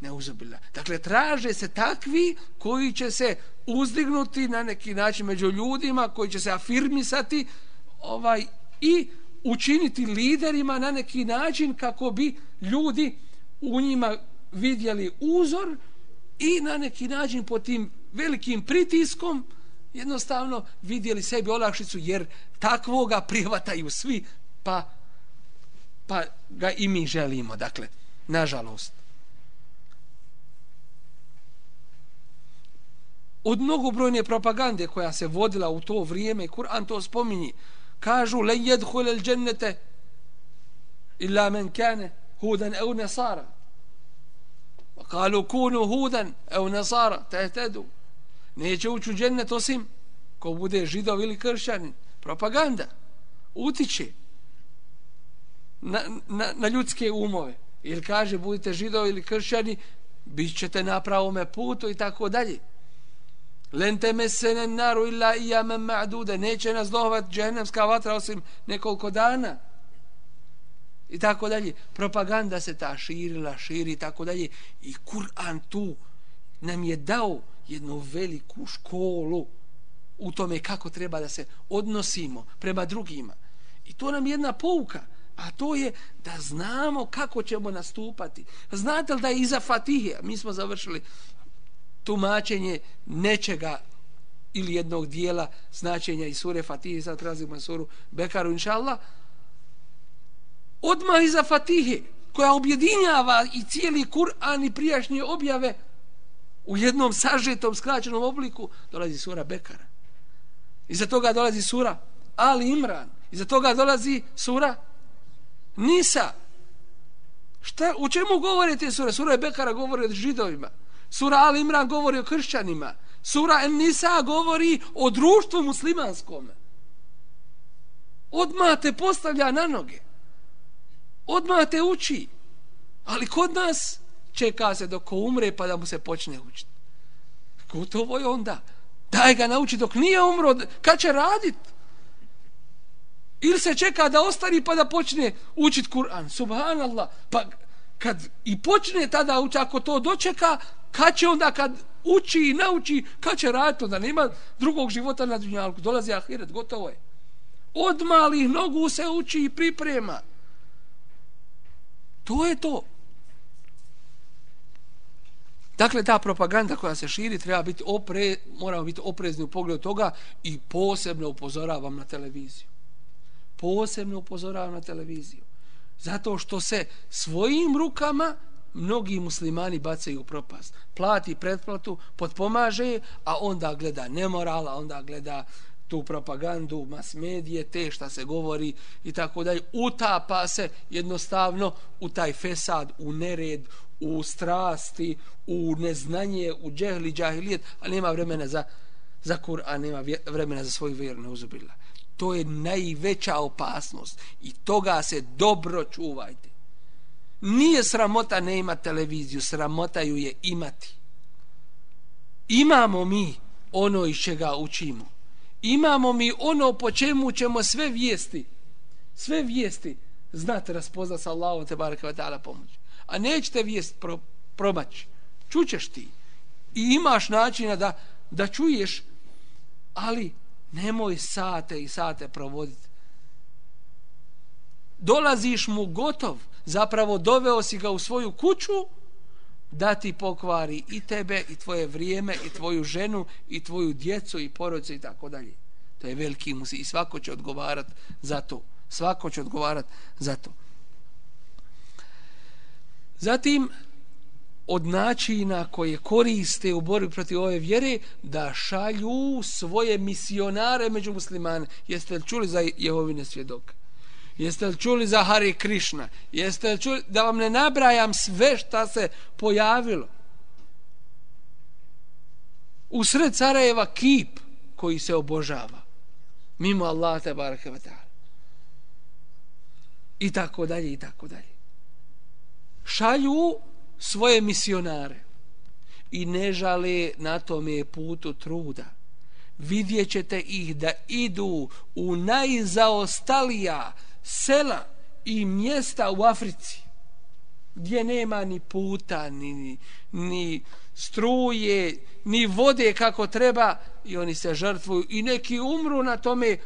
neuzubila. Dakle, traže se takvi koji će se uzdignuti na neki način među ljudima, koji će se afirmisati ovaj i učiniti liderima na neki način kako bi ljudi u njima vidjeli uzor i na neki način po tim velikim pritiskom jednostavno vidjeli sebi olakšicu jer takvoga prihvataju svi pa, pa ga i mi želimo dakle, nažalost od mnogobrojne propagande koja se vodila u to vrijeme Kur'an to spominji kažu le jedhulel džennete illa men kane hudan au nasara pa kalu kunu hudan au nasara tehtedu neće ući u džennet osim ko bude židov ili kršćanin. Propaganda. Utiče na, na, na ljudske umove. Ili kaže budite židovi ili kršćani, bit ćete na pravome putu i tako dalje. Lente mesene naru illa ijame ma'dude. Neće nas dohvat džehennemska vatra osim nekoliko dana. i tako dalje. Propaganda se ta širila, širi i tako dalje. I Kur'an tu nam je dao jednu veliku školu u tome kako treba da se odnosimo prema drugima. I to nam je jedna pouka, a to je da znamo kako ćemo nastupati. Znate li da je iza Fatihe, mi smo završili tumačenje nečega ili jednog dijela značenja iz sure Fatihe, sad prelazimo na suru Bekaru, inša Allah, odmah iza Fatihe, koja objedinjava i cijeli Kur'an i prijašnje objave u jednom sažetom, skraćenom obliku, dolazi sura Bekara. Iza toga dolazi sura Ali Imran. Iza toga dolazi sura Nisa. Šta, u čemu govore te sura? Sura Bekara govori o židovima. Sura Al Imran govori o kršćanima. Sura Nisa govori o društvu muslimanskom. Odmah te postavlja na noge. Odmah te uči. Ali kod nas čeka se dok umre pa da mu se počne učiti. Gotovo je onda. Daj ga nauči dok nije umro. Kad će raditi? Ili se čeka da ostari pa da počne učit Kur'an. Subhanallah. Pa kad i počne tada uči, ako to dočeka, kad će onda kad uči i nauči, kad će raditi? Onda nema drugog života na dunjalku. Dolazi ahiret, gotovo je. Od malih nogu se uči i priprema. To je to. Dakle, ta propaganda koja se širi treba biti opre, moramo biti oprezni u pogledu toga i posebno upozoravam na televiziju. Posebno upozoravam na televiziju. Zato što se svojim rukama mnogi muslimani bacaju u propast. Plati pretplatu, potpomaže, a onda gleda nemorala, onda gleda tu propagandu, mas medije, te šta se govori i tako dalje. Utapa se jednostavno u taj fesad, u nered, u strasti, u neznanje, u džehli, džahilijet, a nema vremena za, za Kur'an, nema vremena za svoju vjeru, ne uzubila. To je najveća opasnost i toga se dobro čuvajte. Nije sramota ne ima televiziju, sramota ju je imati. Imamo mi ono iz čega učimo. Imamo mi ono po čemu ćemo sve vijesti, sve vijesti znate raspoznat sa Allahom te baraka wa ta'ala pomoć. a nećete vijest pro, promaći. Čućeš ti. I imaš načina da, da čuješ, ali nemoj sate i sate provoditi. Dolaziš mu gotov, zapravo doveo si ga u svoju kuću, da ti pokvari i tebe, i tvoje vrijeme, i tvoju ženu, i tvoju djecu, i porodicu i tako dalje. To je veliki musi i svako će odgovarat za to. Svako će odgovarat za to. Zatim, od načina koje koriste u borbi protiv ove vjere, da šalju svoje misionare među muslimane. Jeste li čuli za Jehovine svjedoke? Jeste li čuli za Hari Krishna? Jeste li čuli da vam ne nabrajam sve šta se pojavilo? U sred Sarajeva kip koji se obožava. Mimo Allah te barake I tako dalje, i tako dalje šalju svoje misionare i ne žale na tome putu truda. Vidjet ćete ih da idu u najzaostalija sela i mjesta u Africi gdje nema ni puta, ni, ni, ni struje, ni vode kako treba i oni se žrtvuju i neki umru na tome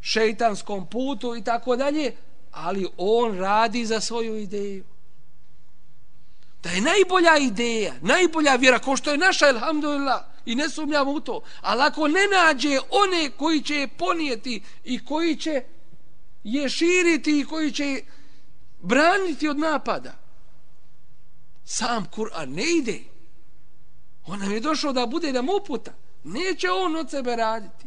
šeitanskom putu i tako dalje, ali on radi za svoju ideju. Da je najbolja ideja, najbolja vjera, ko što je naša, alhamdulillah, i ne sumnjam u to, ali ako ne nađe one koji će je ponijeti i koji će je širiti i koji će braniti od napada, sam Kur'an ne ide. On nam je došao da bude nam uputa. Neće on od sebe raditi.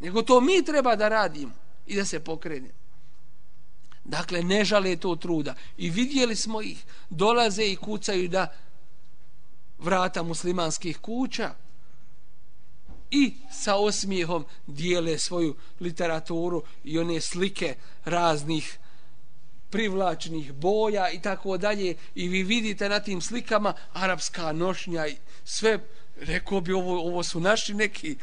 Nego to mi treba da radimo i da se pokrenemo. Dakle, ne žale to truda. I vidjeli smo ih. Dolaze i kucaju da vrata muslimanskih kuća i sa osmijehom dijele svoju literaturu i one slike raznih privlačnih boja i tako dalje i vi vidite na tim slikama arapska nošnja i sve rekao bi ovo, ovo su naši neki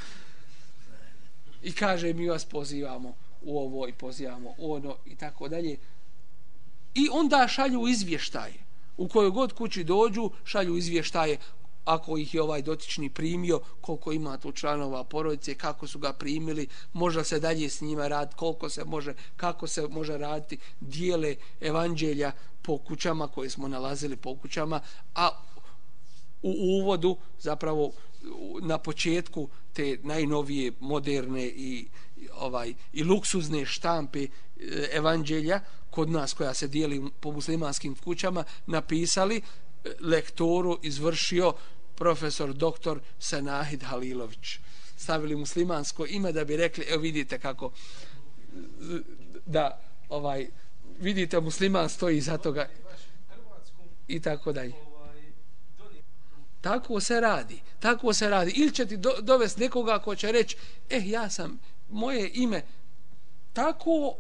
i kaže mi vas pozivamo u ovo i pozivamo ono i tako dalje. i onda šalju izvještaje. U kojoj god kući dođu šalju izvještaje. Ako ih je ovaj dotični primio, koliko ima tu članova porodice, kako su ga primili, može se dalje s njima rad, koliko se može, kako se može raditi, dijele evanđelja po kućama koje smo nalazili po kućama, a u uvodu zapravo na početku te najnovije moderne i ovaj i luksuzne štampe e, evanđelja kod nas koja se dijeli po muslimanskim kućama napisali e, lektoru izvršio profesor doktor Senahid Halilović. Stavili muslimansko ime da bi rekli evo vidite kako da ovaj vidite musliman stoji iza toga i tako dalje. Tako se radi tako se radi. Ili će ti do, dovesti nekoga ko će reći eh ja sam moje ime tako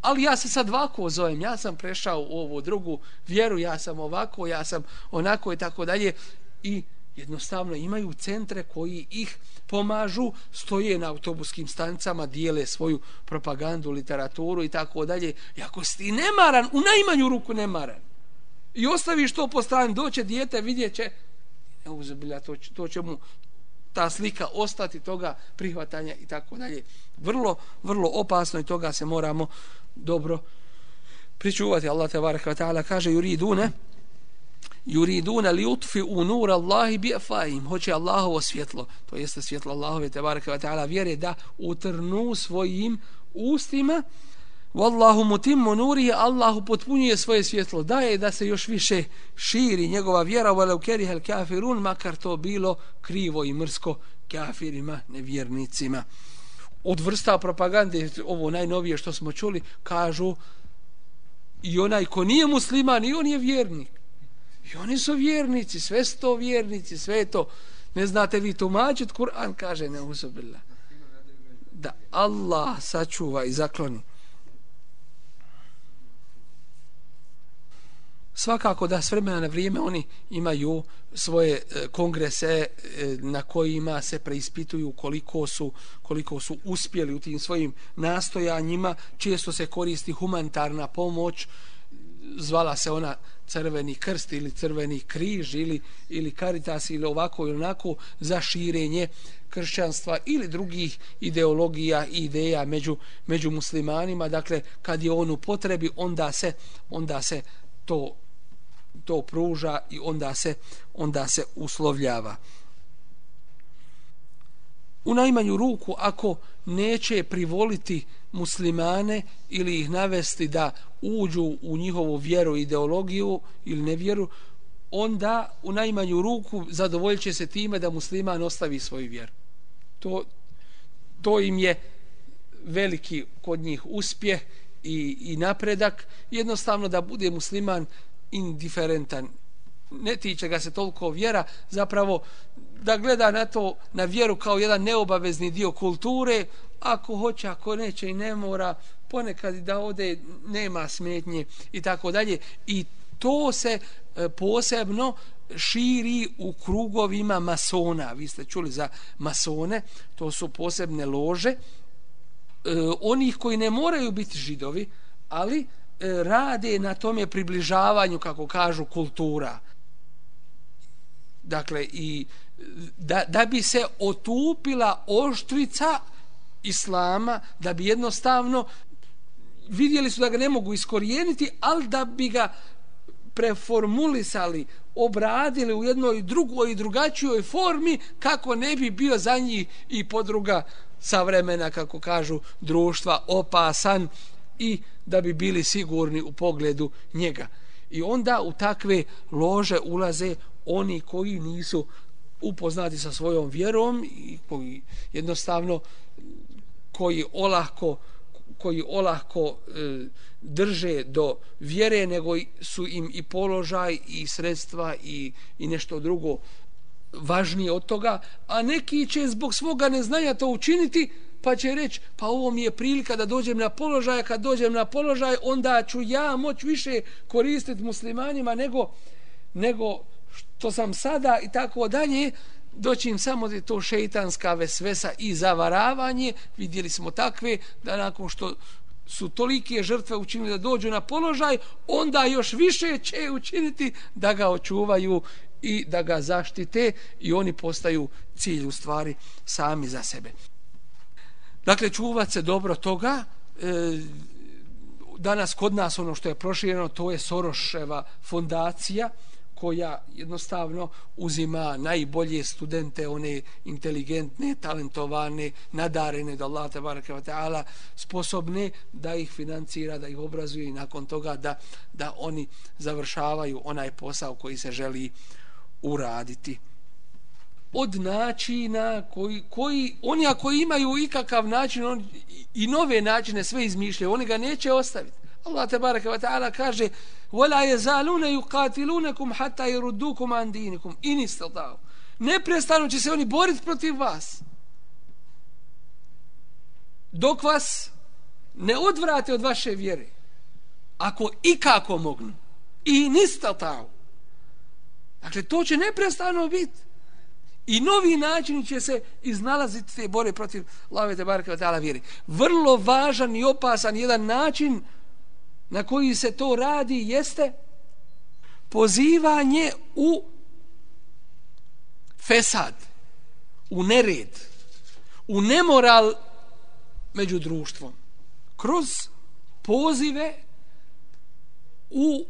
ali ja se sad ovako zovem ja sam prešao u ovu drugu vjeru ja sam ovako ja sam onako i tako dalje i jednostavno imaju centre koji ih pomažu, stoje na autobuskim stanicama, dijele svoju propagandu, literaturu i tako dalje. I ako si ti nemaran, u najmanju ruku nemaran, i ostaviš to po strani, doće dijete, vidjet će, to zabilja, to, to će mu ta slika ostati toga prihvatanja i tako dalje. Vrlo, vrlo opasno i toga se moramo dobro pričuvati. Allah te barek ta'ala kaže, yuridune, yuriduna li utfi u nur Allahi bi afaim. hoće Allahovo svjetlo to jeste svjetlo Allahove te bareke ve taala vjere da utrnu svojim ustima Wallahu mutimmu nurihi, Allahu potpunjuje svoje svjetlo daje da se još više širi njegova vjera walau karihal kafirun makar to bilo krivo i mrsko kafirima nevjernicima od vrsta propagande ovo najnovije što smo čuli kažu i onaj ko nije musliman i on je vjernik I oni su vjernici, sve su to vjernici, sve to. Ne znate vi tumačit, Kur'an kaže ne uzubila. Da Allah sačuva i zakloni. Svakako da s vremena na vrijeme oni imaju svoje e, kongrese e, na kojima se preispituju koliko su, koliko su uspjeli u tim svojim nastojanjima. Često se koristi humanitarna pomoć, zvala se ona crveni krst ili crveni križ ili, ili karitas ili ovako ili onako za širenje kršćanstva ili drugih ideologija i ideja među, među muslimanima. Dakle, kad je on u potrebi, onda se, onda se to, to pruža i onda se, onda se uslovljava u najmanju ruku ako neće privoliti muslimane ili ih navesti da uđu u njihovu vjeru, ideologiju ili nevjeru, onda u najmanju ruku zadovoljiće se time da musliman ostavi svoju vjeru. To, to im je veliki kod njih uspjeh i, i napredak. Jednostavno da bude musliman indiferentan ne tiče ga se toliko vjera, zapravo da gleda na to, na vjeru kao jedan neobavezni dio kulture, ako hoće, ako neće i ne mora, ponekad da ode nema smetnje i tako dalje. I to se e, posebno širi u krugovima masona. Vi ste čuli za masone, to su posebne lože. E, onih koji ne moraju biti židovi, ali E, rade na tome približavanju, kako kažu, kultura. Dakle i da, da bi se otupila oštrica islama da bi jednostavno vidjeli su da ga ne mogu iskorijeniti ali da bi ga preformulisali obradili u jednoj drugoj i drugačijoj formi kako ne bi bio za njih i podruga savremena kako kažu društva opasan i da bi bili sigurni u pogledu njega. I onda u takve lože ulaze oni koji nisu upoznati sa svojom vjerom i koji jednostavno koji olahko koji olahko e, drže do vjere nego su im i položaj i sredstva i, i nešto drugo važnije od toga a neki će zbog svoga neznanja to učiniti pa će reći pa ovo mi je prilika da dođem na položaj kad dođem na položaj onda ću ja moć više koristiti muslimanima nego nego što sam sada i tako dalje, doći im samo da je to šeitanska vesvesa i zavaravanje. Vidjeli smo takve da nakon što su tolike žrtve učinili da dođu na položaj, onda još više će učiniti da ga očuvaju i da ga zaštite i oni postaju cilj u stvari sami za sebe. Dakle, čuvat se dobro toga, e, danas kod nas ono što je prošireno, to je Soroševa fondacija, koja jednostavno uzima najbolje studente, one inteligentne, talentovane, nadarene da Allah tabaraka wa ta'ala sposobne da ih financira, da ih obrazuje i nakon toga da, da oni završavaju onaj posao koji se želi uraditi od načina koji, koji oni ako imaju ikakav način on, i nove načine sve izmišljaju oni ga neće ostaviti. Allah te bareke ve ta'ala kaže wala yazaluna yuqatilunakum hatta yurdukum an dinikum. In istata'u neprestano će se oni boriti protiv vas. Dok vas ne odvrate od vaše vjere ako ikako mogu. i nista dakle to će neprestano biti. I novi načini će se iznalaziti te bore protiv lave te barke od vjeri. Vrlo važan i opasan jedan način na koji se to radi jeste pozivanje u fesad, u nered, u nemoral među društvom. Kroz pozive u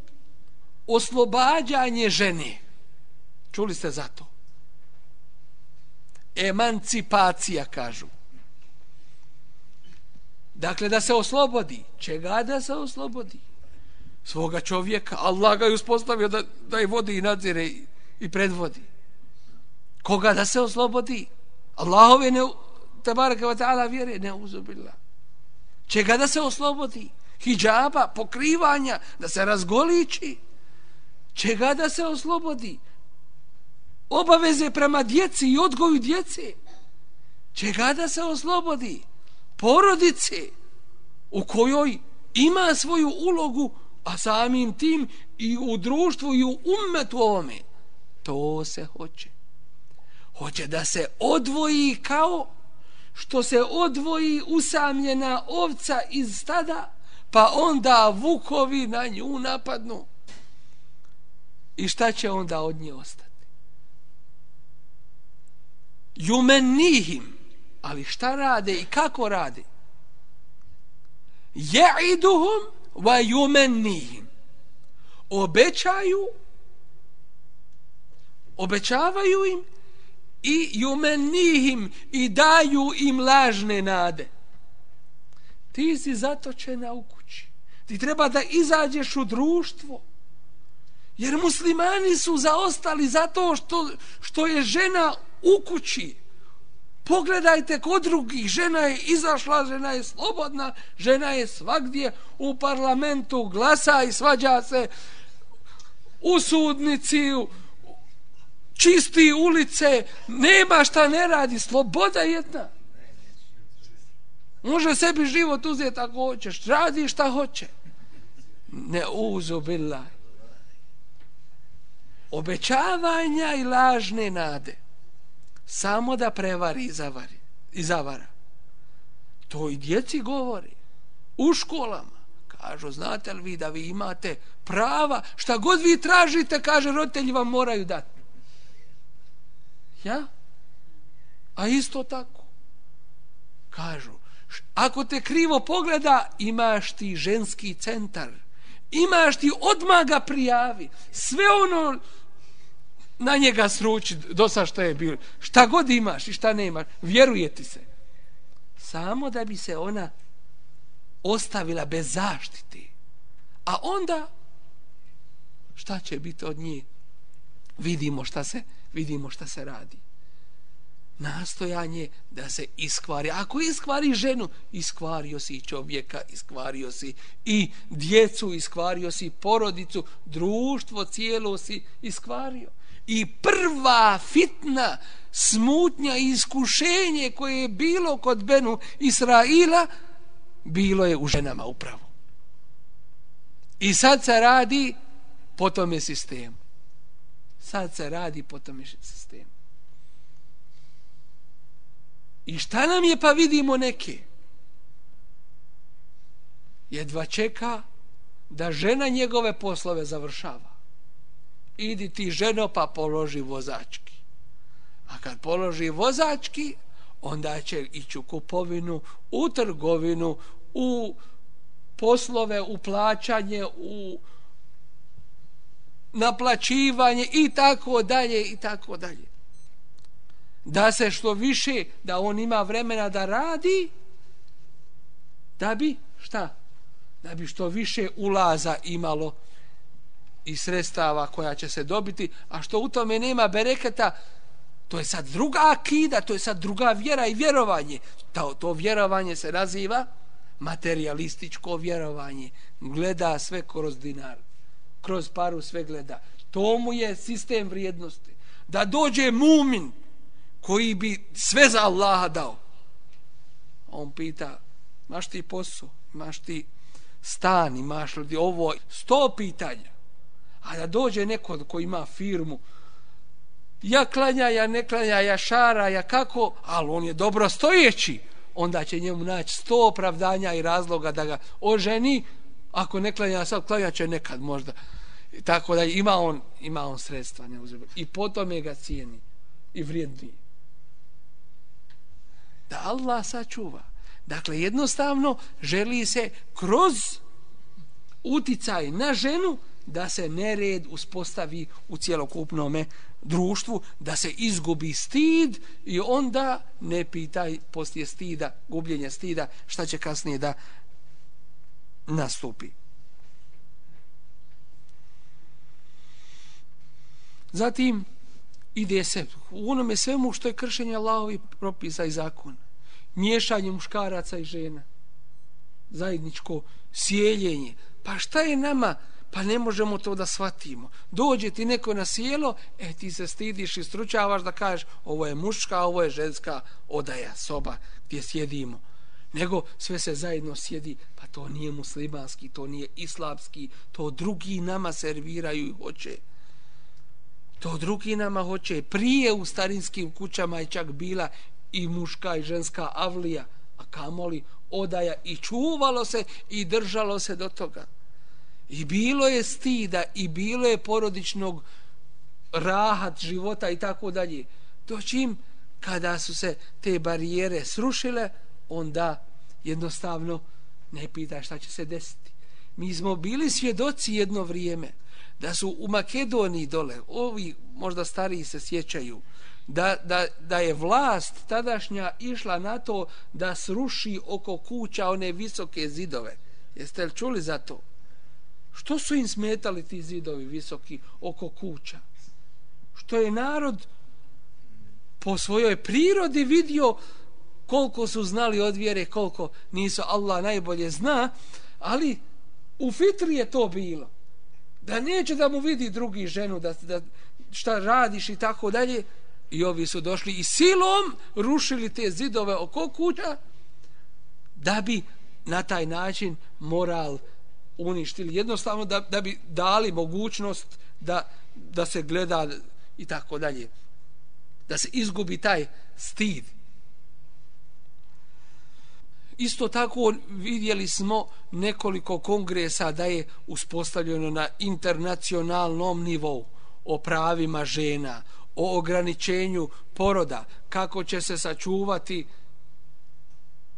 oslobađanje žene. Čuli ste za to? Emancipacija, kažu. Dakle, da se oslobodi. Čega da se oslobodi? Svoga čovjeka. Allah ga je uspostavio da, da je vodi i nadzire i, i predvodi. Koga da se oslobodi? Allahove ne, tabaraka wa ta'ala vjere, ne uzubila. Čega da se oslobodi? Hidžaba, pokrivanja, da se razgoliči. Čega da se oslobodi? Obaveze prema djeci i odgoju djece. Čega da se oslobodi? porodice u kojoj ima svoju ulogu, a samim tim i u društvu i u umetu ovome. To se hoće. Hoće da se odvoji kao što se odvoji usamljena ovca iz stada, pa onda vukovi na nju napadnu. I šta će onda od nje ostati? Jumenihim, ali šta rade i kako rade? Je'iduhum wa yumannihim obećaju obećavaju im i yumannihim i daju im lažne nade. Ti si zatočena u kući. Ti treba da izađeš u društvo. Jer muslimani su zaostali zato što, što je žena u kući Pogledajte kod drugih, žena je izašla, žena je slobodna, žena je svagdje u parlamentu, glasa i svađa se u sudnici, u čisti ulice, nema šta ne radi, sloboda jedna. Može sebi život uzeti ako hoćeš, radi šta hoće. Ne uzubila. Obećavanja i lažne nade samo da prevari i zavari i zavara. To i djeci govori u školama. Kažu, znate li vi da vi imate prava, šta god vi tražite, kaže, roditelji vam moraju dati. Ja? A isto tako. Kažu, ako te krivo pogleda, imaš ti ženski centar. Imaš ti odmah ga prijavi. Sve ono na njega sruči do sa što je bilo. Šta god imaš i šta nemaš, vjeruje ti se. Samo da bi se ona ostavila bez zaštite. A onda šta će biti od nje? Vidimo šta se, vidimo šta se radi. Nastojanje da se iskvari. Ako iskvari ženu, iskvario si čovjeka, iskvario si i djecu, iskvario si porodicu, društvo cijelo si iskvario i prva fitna smutnja i iskušenje koje je bilo kod Benu Israila bilo je u ženama upravo. I sad se radi po tome sistemu. Sad se radi po tome sistemu. I šta nam je pa vidimo neke? jedva čeka da žena njegove poslove završava. Idi ti ženo pa položi vozački. A kad položi vozački, onda će ići u kupovinu, u trgovinu, u poslove, u plaćanje, u naplaćivanje i tako dalje i tako dalje. Da se što više, da on ima vremena da radi, da bi, šta? Da bi što više ulaza imalo i sredstava koja će se dobiti, a što u tome nema bereketa, to je sad druga akida, to je sad druga vjera i vjerovanje. To, to vjerovanje se naziva materialističko vjerovanje. Gleda sve kroz dinar, kroz paru sve gleda. To mu je sistem vrijednosti. Da dođe mumin koji bi sve za Allaha dao. On pita, maš ti posao, imaš ti stan, imaš li ovo, sto pitanja. A da dođe neko ko ima firmu, ja klanja, ja ne klanja, ja šara, ja kako, ali on je dobro stojeći, onda će njemu naći sto opravdanja i razloga da ga oženi, ako ne klanja, sad klanja će nekad možda. Tako da ima on, ima on sredstva, ne uzme. I potom je ga cijeni i vrijedni. Da Allah sačuva. Dakle, jednostavno želi se kroz uticaj na ženu da se nered uspostavi u cjelokupnome društvu, da se izgubi stid i onda ne pitaj poslije stida, gubljenja stida, šta će kasnije da nastupi. Zatim ide se u onome svemu što je kršenje Allahovi propisa i zakona. Miješanje muškaraca i žena. Zajedničko sjeljenje. Pa šta je nama pa ne možemo to da shvatimo. Dođe ti neko na sjelo, e ti se stidiš i stručavaš da kažeš ovo je muška, ovo je ženska odaja, soba gdje sjedimo. Nego sve se zajedno sjedi, pa to nije muslimanski, to nije islamski, to drugi nama serviraju i hoće. To drugi nama hoće. Prije u starinskim kućama je čak bila i muška i ženska avlija, a kamoli odaja i čuvalo se i držalo se do toga. I bilo je stida i bilo je porodičnog rahat života i tako dalje. Doćim kada su se te barijere srušile, onda jednostavno ne pita šta će se desiti. Mi smo bili svjedoci jedno vrijeme da su u Makedoniji dole, ovi možda stariji se sjećaju, da, da, da je vlast tadašnja išla na to da sruši oko kuća one visoke zidove. Jeste li čuli za to? Što su im smetali ti zidovi visoki oko kuća? Što je narod po svojoj prirodi vidio koliko su znali od vjere, koliko nisu, Allah najbolje zna, ali u fitri je to bilo. Da neće da mu vidi drugi ženu, da, da šta radiš i tako dalje. I ovi su došli i silom rušili te zidove oko kuća, da bi na taj način moral uništili jednostavno da, da bi dali mogućnost da, da se gleda i tako dalje. Da se izgubi taj stid. Isto tako vidjeli smo nekoliko kongresa da je uspostavljeno na internacionalnom nivou o pravima žena o ograničenju poroda kako će se sačuvati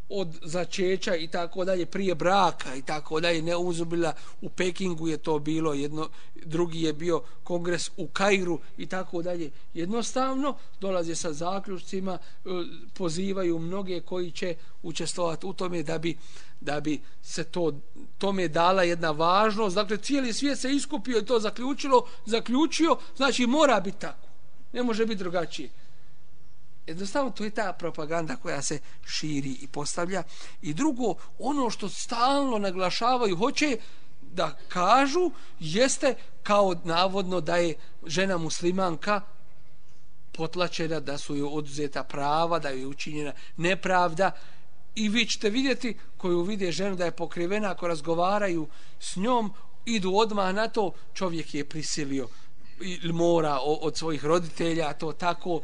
od začeća i tako dalje prije braka i tako dalje ne uzubila u Pekingu je to bilo jedno drugi je bio kongres u Kairu i tako dalje. Jednostavno dolaze sa zaključcima e, pozivaju mnoge koji će učestvovati u tome da bi da bi se to tome dala jedna važnost. Dakle cijeli svijet se iskupio i to zaključilo zaključio. Znači mora biti tako. Ne može biti drugačije. Jednostavno, to je ta propaganda koja se širi i postavlja. I drugo, ono što stalno naglašavaju, hoće da kažu, jeste kao navodno da je žena muslimanka potlačena, da su joj oduzeta prava, da je učinjena nepravda. I vi ćete vidjeti, koju vide ženu da je pokrivena, ako razgovaraju s njom, idu odmah na to, čovjek je prisilio ili mora od svojih roditelja, to tako,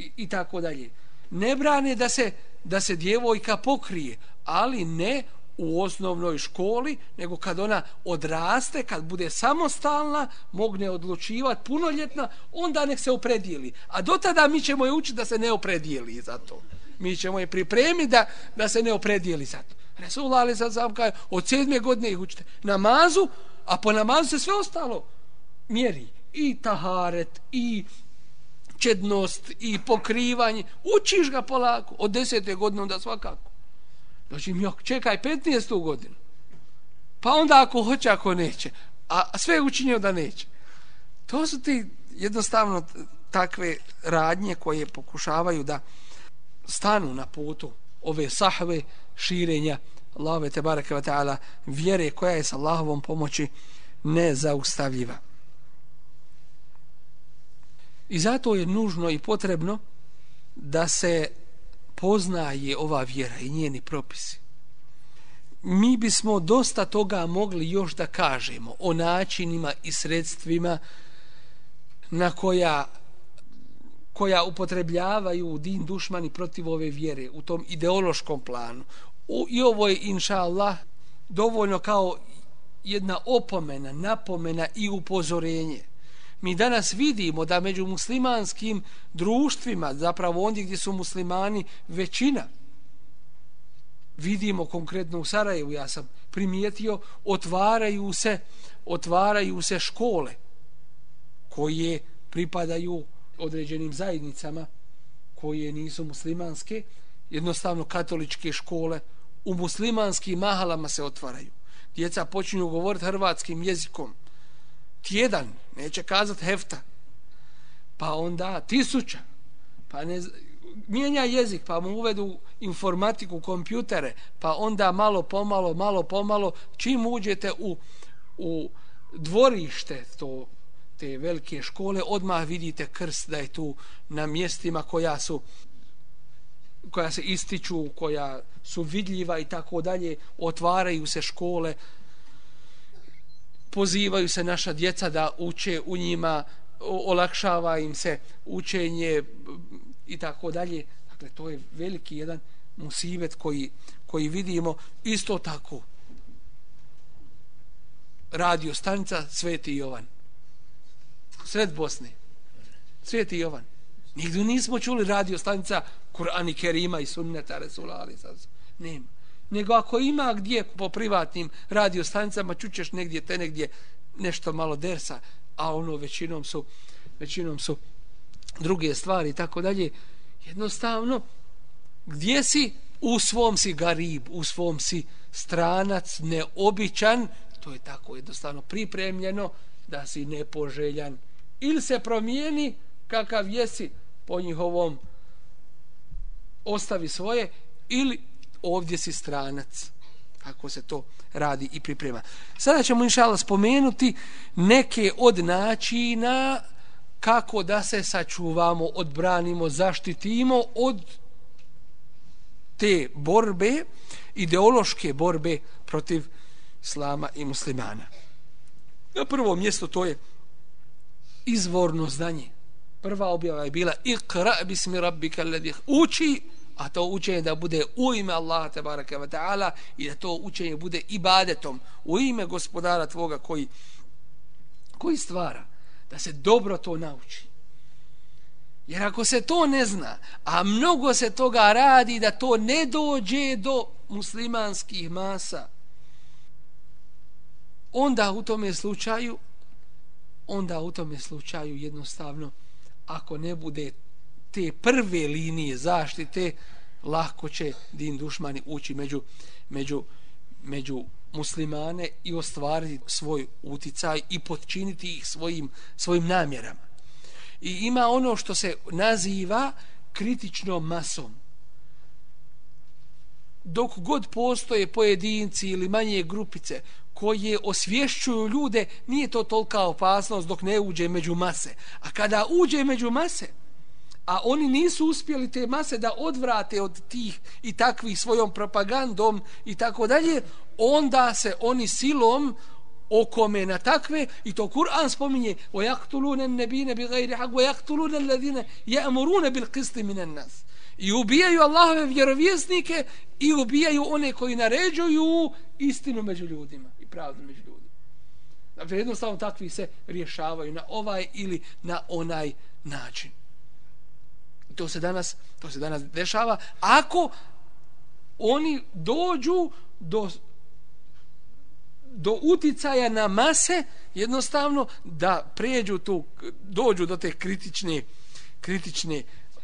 i, i tako dalje. Ne brane da se da se djevojka pokrije, ali ne u osnovnoj školi, nego kad ona odraste, kad bude samostalna, mogne odlučivati punoljetna, onda nek se opredijeli. A do tada mi ćemo je učiti da se ne opredijeli za to. Mi ćemo je pripremiti da, da se ne opredijeli za to. Resul Ali sad sam kaj, od sedme godine ih učite. Namazu, a po namazu se sve ostalo mjeri. I taharet, i čednost, i pokrivanje. Učiš ga polako. Od desete godine onda svakako. Znači, mi čekaj 15. godinu. Pa onda ako hoće, ako neće. A sve je učinio da neće. To su ti jednostavno takve radnje koje pokušavaju da stanu na putu ove sahve širenja Allahove te bareke ve taala vjere koja je sa Allahovom pomoći nezaustavljiva. I zato je nužno i potrebno da se poznaje ova vjera i njeni propisi. Mi bismo dosta toga mogli još da kažemo o načinima i sredstvima na koja koja upotrebljavaju din dušmani protiv ove vjere u tom ideološkom planu. U, I ovo je, inša Allah, dovoljno kao jedna opomena, napomena i upozorenje. Mi danas vidimo da među muslimanskim društvima, zapravo ondje gdje su muslimani većina, vidimo konkretno u Sarajevu, ja sam primijetio, otvaraju se, otvaraju se škole koje pripadaju određenim zajednicama koje nisu muslimanske, jednostavno katoličke škole u muslimanskim mahalama se otvaraju. Djeca počinju govoriti hrvatskim jezikom. Tjedan, neće kazati hefta. Pa onda tisuća. Pa ne, mijenja jezik, pa mu uvedu informatiku, kompjutere, pa onda malo pomalo, malo pomalo, čim uđete u, u dvorište, to te velike škole, odmah vidite krst da je tu na mjestima koja su koja se ističu, koja su vidljiva i tako dalje, otvaraju se škole, pozivaju se naša djeca da uče u njima, olakšava im se učenje i tako dalje. Dakle, to je veliki jedan musivet koji, koji vidimo isto tako. Radio stanica Sveti Jovan sred Bosne. Sveti Jovan. Nigdje nismo čuli radio stanica Kur'ani Kerima i Sunneta Resula Ali Nema. Nego ako ima gdje po privatnim radio stanicama čućeš negdje te negdje nešto malo dersa, a ono većinom su većinom su druge stvari i tako dalje. Jednostavno, gdje si? U svom si garib, u svom si stranac, neobičan, to je tako jednostavno pripremljeno da si nepoželjan ili se promijeni kakav jesi po njihovom ostavi svoje ili ovdje si stranac kako se to radi i priprema. Sada ćemo inšala spomenuti neke od načina kako da se sačuvamo, odbranimo, zaštitimo od te borbe, ideološke borbe protiv slama i muslimana. Na prvo mjesto to je izvorno znanje. Prva objava je bila Iqra bismi rabbika alladhi uči, a to učenje da bude u ime Allaha tebareke ve taala i da to učenje bude ibadetom u ime gospodara tvoga koji koji stvara da se dobro to nauči. Jer ako se to ne zna, a mnogo se toga radi da to ne dođe do muslimanskih masa, onda u tome slučaju onda u tome slučaju jednostavno ako ne bude te prve linije zaštite lahko će din dušmani ući među, među, među muslimane i ostvariti svoj uticaj i podčiniti ih svojim, svojim namjerama. I ima ono što se naziva kritičnom masom. Dok god postoje pojedinci ili manje grupice koje osvješćuju ljude, nije to tolika opasnost dok ne uđe među mase. A kada uđe među mase, a oni nisu uspjeli te mase da odvrate od tih i takvih svojom propagandom i tako dalje, onda se oni silom okome na takve i to Kur'an spominje وَيَقْتُلُونَ النَّبِينَ بِغَيْرِ حَقْ وَيَقْتُلُونَ الَّذِينَ يَأْمُرُونَ بِالْقِسْتِ مِنَ النَّاسِ I ubijaju Allahove vjerovjesnike i ubijaju one koji naređuju istinu među ljudima i pravdu među ljudima. Dakle, jednostavno takvi se rješavaju na ovaj ili na onaj način. To se danas, to se danas dešava. Ako oni dođu do do uticaja na mase jednostavno da pređu tu dođu do te kritične kritične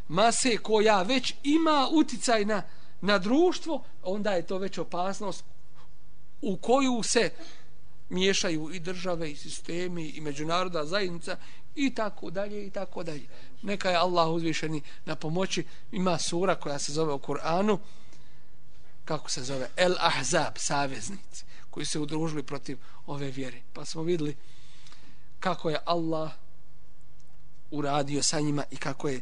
mase koja već ima uticaj na, na društvo onda je to već opasnost u koju se miješaju i države i sistemi i međunarodna zajednica i tako dalje i tako dalje neka je Allah uzvišeni na pomoći ima sura koja se zove u Kur'anu kako se zove El Ahzab saveznici koji se udružili protiv ove vjere. Pa smo videli kako je Allah uradio sa njima i kako je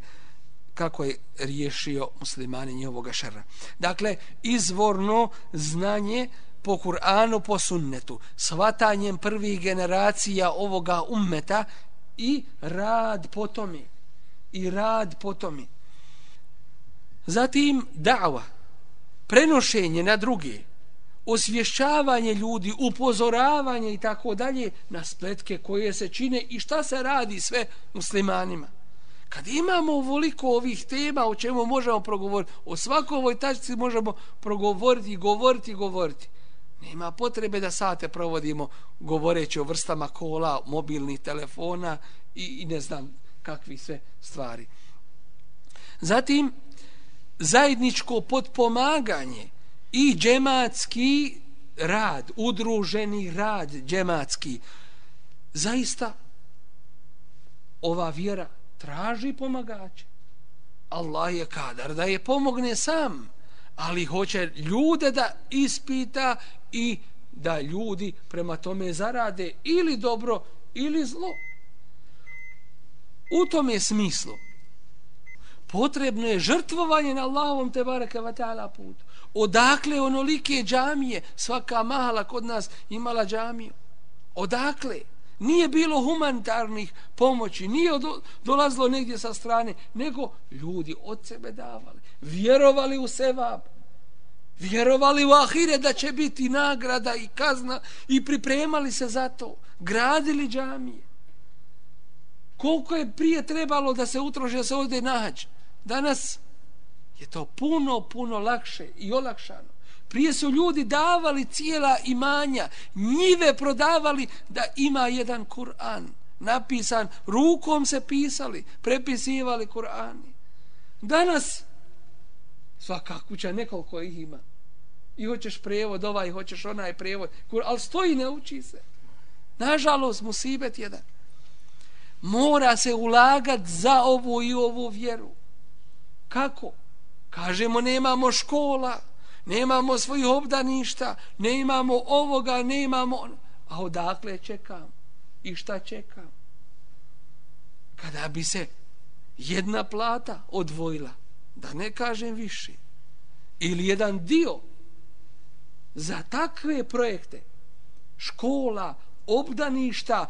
kako je riješio muslimane njihovoga šerra. Dakle, izvorno znanje po Kur'anu, po sunnetu, svatanjem prvih generacija ovoga ummeta i rad po tome. I rad po tome. Zatim, da'va, prenošenje na druge, osvješćavanje ljudi, upozoravanje i tako dalje na spletke koje se čine i šta se radi sve muslimanima. Kad imamo ovoliko ovih tema o čemu možemo progovoriti, o svakoj ovoj tačci možemo progovoriti i govoriti i govoriti. Nema potrebe da sate provodimo govoreći o vrstama kola, mobilnih telefona i, i ne znam kakvi sve stvari. Zatim, zajedničko podpomaganje i džematski rad, udruženi rad džematski. Zaista ova vjera traži pomagače. Allah je kadar da je pomogne sam, ali hoće ljude da ispita i da ljudi prema tome zarade ili dobro ili zlo. U tome smislu. Potrebno je žrtvovanje na Allahovom te baraka wa ta'ala putu. Odakle onolike džamije? Svaka mahala kod nas imala džamiju. Odakle? Nije bilo humanitarnih pomoći nije do, dolazilo negdje sa strane nego ljudi od sebe davali. Vjerovali u sevab. Vjerovali u ahire da će biti nagrada i kazna i pripremali se za to. Gradili džamije koliko je prije trebalo da se utroši da se ovdje nađe danas je to puno, puno lakše i olakšano. Prije su ljudi davali cijela imanja, njive prodavali da ima jedan Kur'an. Napisan, rukom se pisali, prepisivali Kur'ani. Danas svaka kuća nekoliko ih ima. I hoćeš prevod ovaj, hoćeš onaj prevod. Ali stoji, ne uči se. Nažalost, musibet jedan. Mora se ulagat za ovu i ovu vjeru. Kako? Kažemo nemamo škola, nemamo svojih obdaništa, nemamo ovoga, nemamo... A odakle čekam? I šta čekam? Kada bi se jedna plata odvojila, da ne kažem više, ili jedan dio za takve projekte, škola, obdaništa,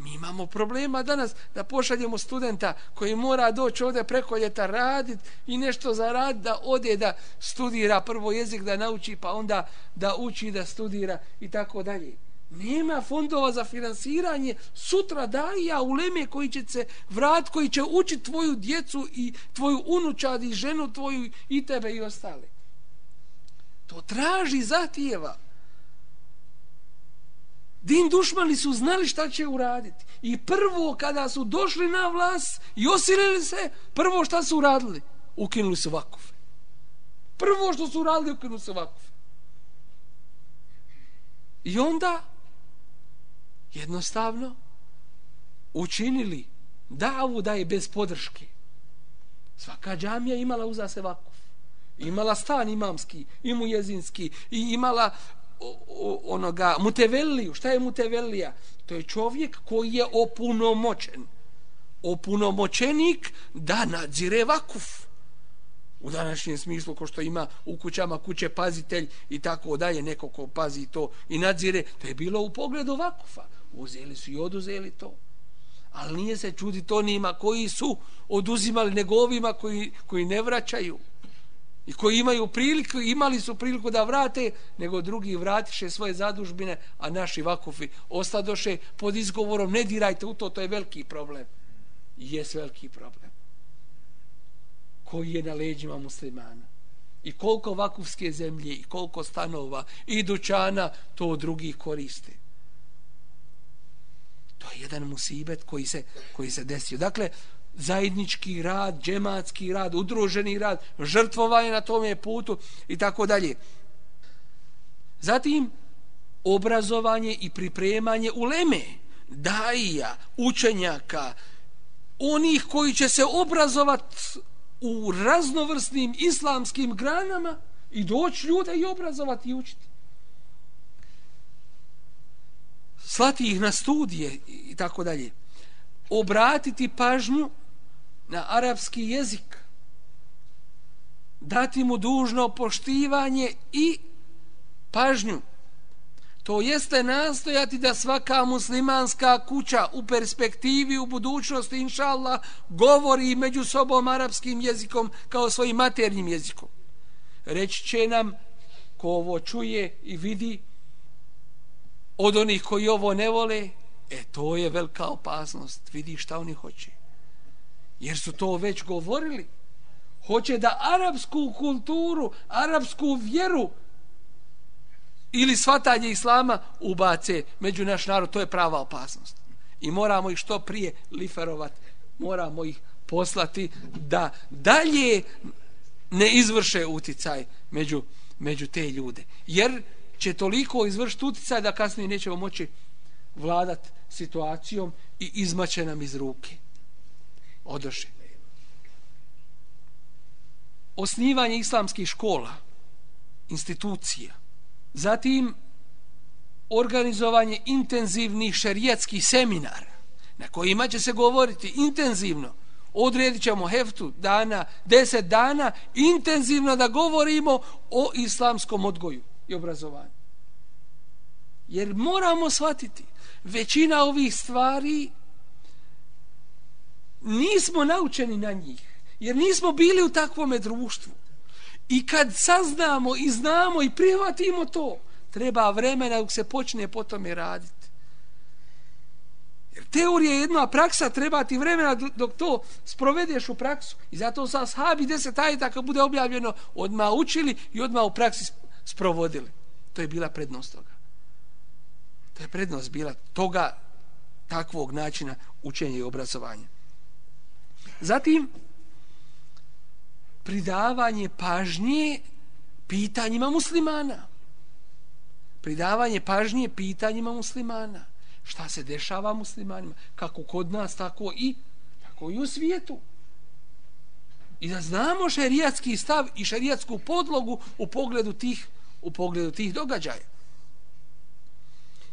Mi imamo problema danas da pošaljemo studenta koji mora doći ovdje preko ljeta raditi i nešto zarad da ode da studira prvo jezik da nauči pa onda da uči da studira i tako dalje. Nema fondova za finansiranje sutra daja u leme koji će se vrat, koji će učiti tvoju djecu i tvoju unučad i ženu tvoju i tebe i ostale. To traži zatijeva. Din dušmani su znali šta će uraditi. I prvo kada su došli na vlast i osilili se, prvo šta su uradili? Ukinuli su vakuf. Prvo što su uradili, ukinuli su vakuf. I onda jednostavno učinili davu da je bez podrške. Svaka džamija imala uza se vakuf. Imala stan imamski, i jezinski i imala onoga muteveliju. Šta je mutevelija? To je čovjek koji je opunomoćen. Opunomoćenik da nadzire vakuf. U današnjem smislu, ko što ima u kućama kuće pazitelj i tako dalje, neko ko pazi to i nadzire, to je bilo u pogledu vakufa. Uzeli su i oduzeli to. Ali nije se čuditi onima koji su oduzimali nego ovima koji, koji ne vraćaju. I koji imaju priliku, imali su priliku da vrate, nego drugi vratiše svoje zadužbine, a naši vakufi ostadoše pod izgovorom, ne dirajte u to, to je veliki problem. I veliki problem. Koji je na leđima muslimana. I koliko vakufske zemlje, i koliko stanova, i dućana, to drugi koriste. To je jedan musibet koji se, koji se desio. Dakle, zajednički rad, džematski rad, udruženi rad, žrtvovanje na tome putu i tako dalje. Zatim, obrazovanje i pripremanje uleme, daija, učenjaka, onih koji će se obrazovat u raznovrsnim islamskim granama i doći ljude i obrazovati i učiti. Slati ih na studije i tako dalje. Obratiti pažnju na arapski jezik. Dati mu dužno poštivanje i pažnju. To jeste nastojati da svaka muslimanska kuća u perspektivi, u budućnosti, inša Allah, govori među sobom arapskim jezikom kao svojim maternjim jezikom. Reći će nam, ko ovo čuje i vidi, od onih koji ovo ne vole, e to je velika opasnost. Vidi šta oni hoće. Jer su to već govorili. Hoće da arapsku kulturu, arapsku vjeru ili svatanje islama ubace među naš narod. To je prava opasnost. I moramo ih što prije liferovati. Moramo ih poslati da dalje ne izvrše uticaj među, među te ljude. Jer će toliko izvršiti uticaj da kasnije nećemo moći vladat situacijom i izmaće nam iz ruke. Odoše. Osnivanje islamskih škola, institucija, zatim organizovanje intenzivnih šerijetskih seminara na kojima će se govoriti intenzivno odredit ćemo heftu dana, deset dana intenzivno da govorimo o islamskom odgoju i obrazovanju jer moramo shvatiti većina ovih stvari nismo naučeni na njih jer nismo bili u takvom društvu I kad saznamo i znamo i prihvatimo to, treba vremena dok se počne po tome raditi. Jer teorija je jedna praksa, treba ti vremena dok to sprovedeš u praksu. I zato sa sahabi deset ajta kad bude objavljeno, odma učili i odma u praksi sprovodili. To je bila prednost toga. To je prednost bila toga takvog načina učenja i obrazovanja. Zatim, pridavanje pažnje pitanjima muslimana. Pridavanje pažnje pitanjima muslimana. Šta se dešava muslimanima? Kako kod nas, tako i, tako i u svijetu. I da znamo šerijatski stav i šerijatsku podlogu u pogledu tih, u pogledu tih događaja.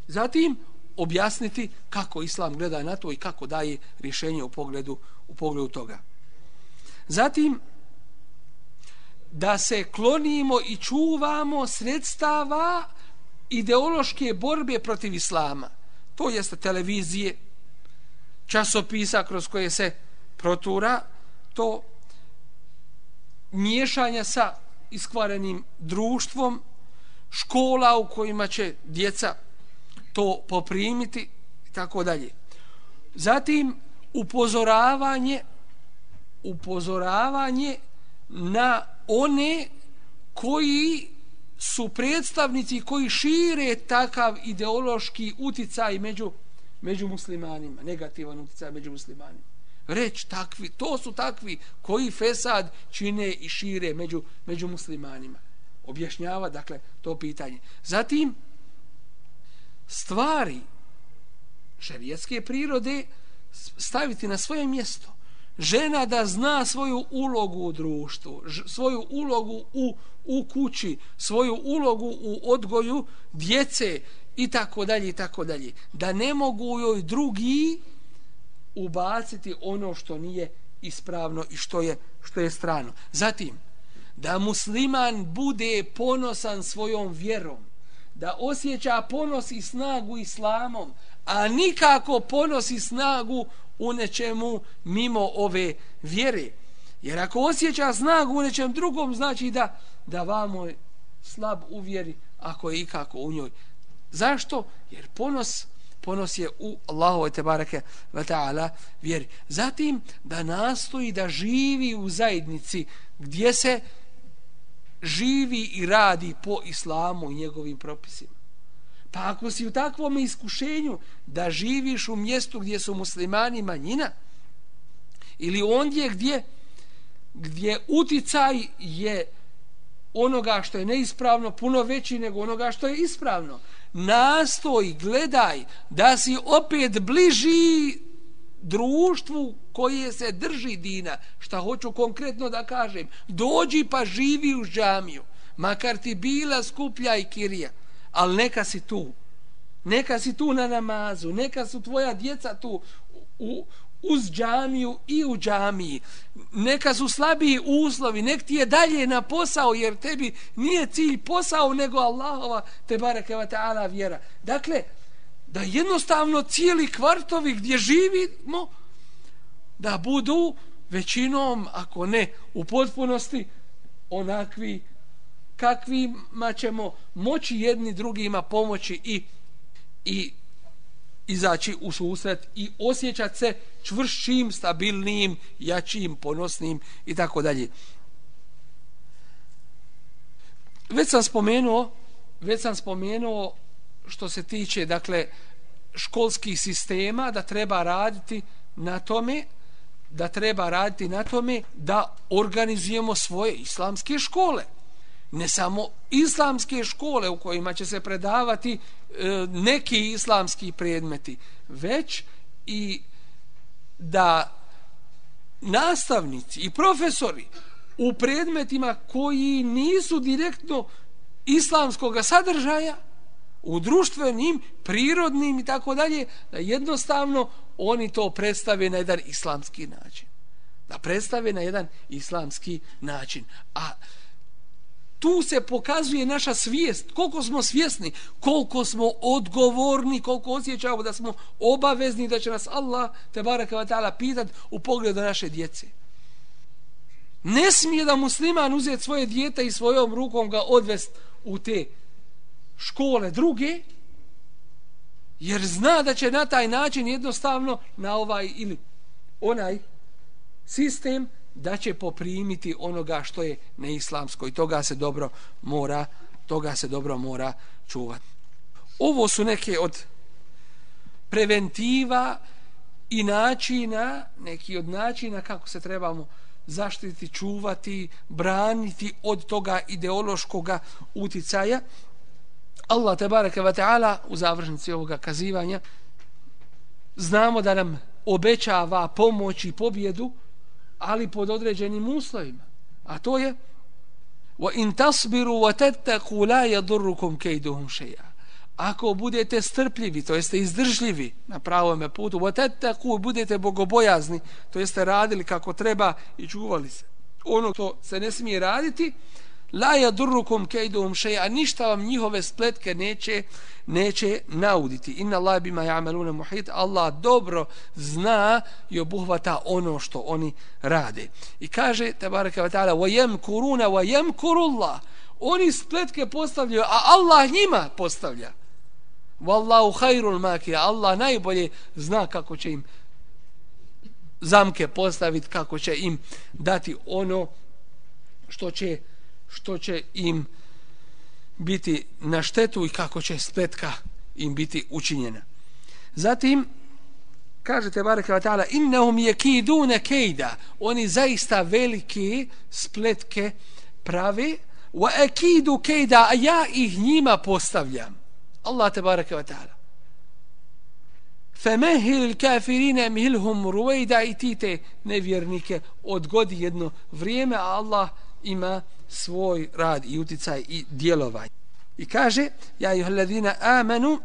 Zatim, objasniti kako islam gleda na to i kako daje rješenje u pogledu, u pogledu toga. Zatim, da se klonimo i čuvamo sredstava ideološke borbe protiv islama. To jeste televizije, časopisa kroz koje se protura, to miješanja sa iskvarenim društvom, škola u kojima će djeca to poprimiti i tako dalje. Zatim upozoravanje upozoravanje na one koji su predstavnici koji šire takav ideološki uticaj među, među muslimanima, negativan uticaj među muslimanima. Reć takvi, to su takvi koji fesad čine i šire među, među muslimanima. Objašnjava, dakle, to pitanje. Zatim, stvari šerijetske prirode staviti na svoje mjesto žena da zna svoju ulogu u društvu, svoju ulogu u, u kući, svoju ulogu u odgoju djece i tako dalje i tako dalje. Da ne mogu joj drugi ubaciti ono što nije ispravno i što je, što je strano. Zatim, da musliman bude ponosan svojom vjerom, da osjeća ponos i snagu islamom, a nikako ponosi snagu u nečemu mimo ove vjere. Jer ako osjeća snagu u nečem drugom, znači da, da vamo slab u vjeri, ako je ikako u njoj. Zašto? Jer ponos ponos je u Allahu te bareke ve taala vjeri. Zatim da nastoji da živi u zajednici gdje se živi i radi po islamu i njegovim propisima. Pa ako si u takvom iskušenju da živiš u mjestu gdje su muslimani manjina ili ondje gdje gdje uticaj je onoga što je neispravno puno veći nego onoga što je ispravno nastoj, gledaj da si opet bliži društvu koje se drži dina. Šta hoću konkretno da kažem? Dođi pa živi u džamiju makar ti bila skuplja i kirija ali neka si tu neka si tu na namazu neka su tvoja djeca tu u, uz džamiju i u džamiji. Neka su slabiji uslovi, nek ti je dalje na posao, jer tebi nije cilj posao, nego Allahova te barakeva ta'ala vjera. Dakle, da jednostavno cijeli kvartovi gdje živimo, da budu većinom, ako ne u potpunosti, onakvi kakvima ćemo moći jedni drugima pomoći i i izaći u susret i osjećati se čvršćim, stabilnijim, jačim, ponosnim i tako dalje. Već sam spomenuo, već sam spomenuo što se tiče, dakle, školskih sistema, da treba raditi na tome, da treba raditi na tome da organizujemo svoje islamske škole ne samo islamske škole u kojima će se predavati e, neki islamski predmeti, već i da nastavnici i profesori u predmetima koji nisu direktno islamskog sadržaja u društvenim, prirodnim i tako dalje, da jednostavno oni to predstave na jedan islamski način. Da predstave na jedan islamski način. A tu se pokazuje naša svijest, koliko smo svjesni, koliko smo odgovorni, koliko osjećamo da smo obavezni da će nas Allah, te baraka wa ta'ala, pitat u pogledu naše djece. Ne smije da musliman uzeti svoje djete i svojom rukom ga odvest u te škole druge, jer zna da će na taj način jednostavno na ovaj ili onaj sistem da će poprimiti onoga što je neislamsko i toga se dobro mora toga se dobro mora čuvati. Ovo su neke od preventiva i načina, neki od načina kako se trebamo zaštiti, čuvati, braniti od toga ideološkog uticaja. Allah te bareke ve taala u završnici ovoga kazivanja znamo da nam obećava pomoć i pobjedu ali pod određenim uslovima. A to je wa in tasbiru wa tattaqu la yadurrukum kayduhum shay'a. Ako budete strpljivi, to jeste izdržljivi na pravom putu, wa tattaqu budete bogobojazni, to jeste radili kako treba i čuvali se. Ono što se ne smije raditi, la yadurrukum kayduhum shay'a, ništa vam njihove spletke neće neće nauditi. Inna Allah bima ya'maluna muhit. Allah dobro zna i obuhvata ono što oni rade. I kaže tebareke ve taala: "Wa yamkuruna wa yamkurullah." Oni spletke postavljaju, a Allah njima postavlja. Wallahu khairul maki. Allah najbolje zna kako će im zamke postaviti, kako će im dati ono što će što će im biti na štetu i kako će spletka im biti učinjena. Zatim, kažete bareke wa ta'ala, innahum yakiduna kejda, oni zaista velike spletke pravi wa akidu kejda, a ja ih njima postavljam. Allah te bareke wa ta'ala. Femehil kafirine mihilhum ruvejda i ti te nevjernike odgodi jedno vrijeme, a Allah ima svoj rad i uticaj i djelovanje. I kaže, ja ih ladina amanu,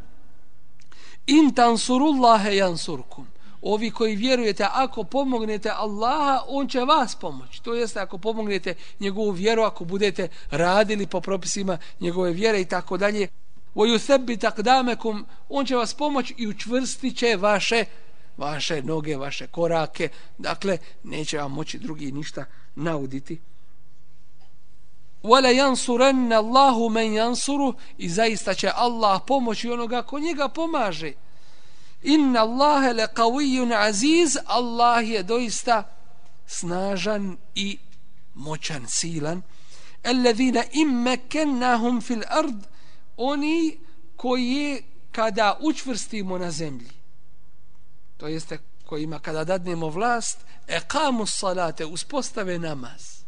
in tansurullahe jansurkum. Ovi koji vjerujete, ako pomognete Allaha, on će vas pomoći. To jeste, ako pomognete njegovu vjeru, ako budete radili po propisima njegove vjere i tako dalje, وَيُثَبِّتَ أَقْدَامَكُمْ On će vas pomoći i učvrstit će vaše vaše noge, vaše korake. Dakle, neće vam moći drugi ništa nauditi. Wala yansuranna Allahu man yansuru i zaista će Allah pomoći onoga ko njega pomaže. Inna Allaha laqawiyyun aziz, Allah je doista snažan i moćan silan. Alladhina immakannahum fil ard oni koji kada učvrstimo na zemlji. To jeste kojima kada dadnemo vlast, ekamu salate, uspostave namaz.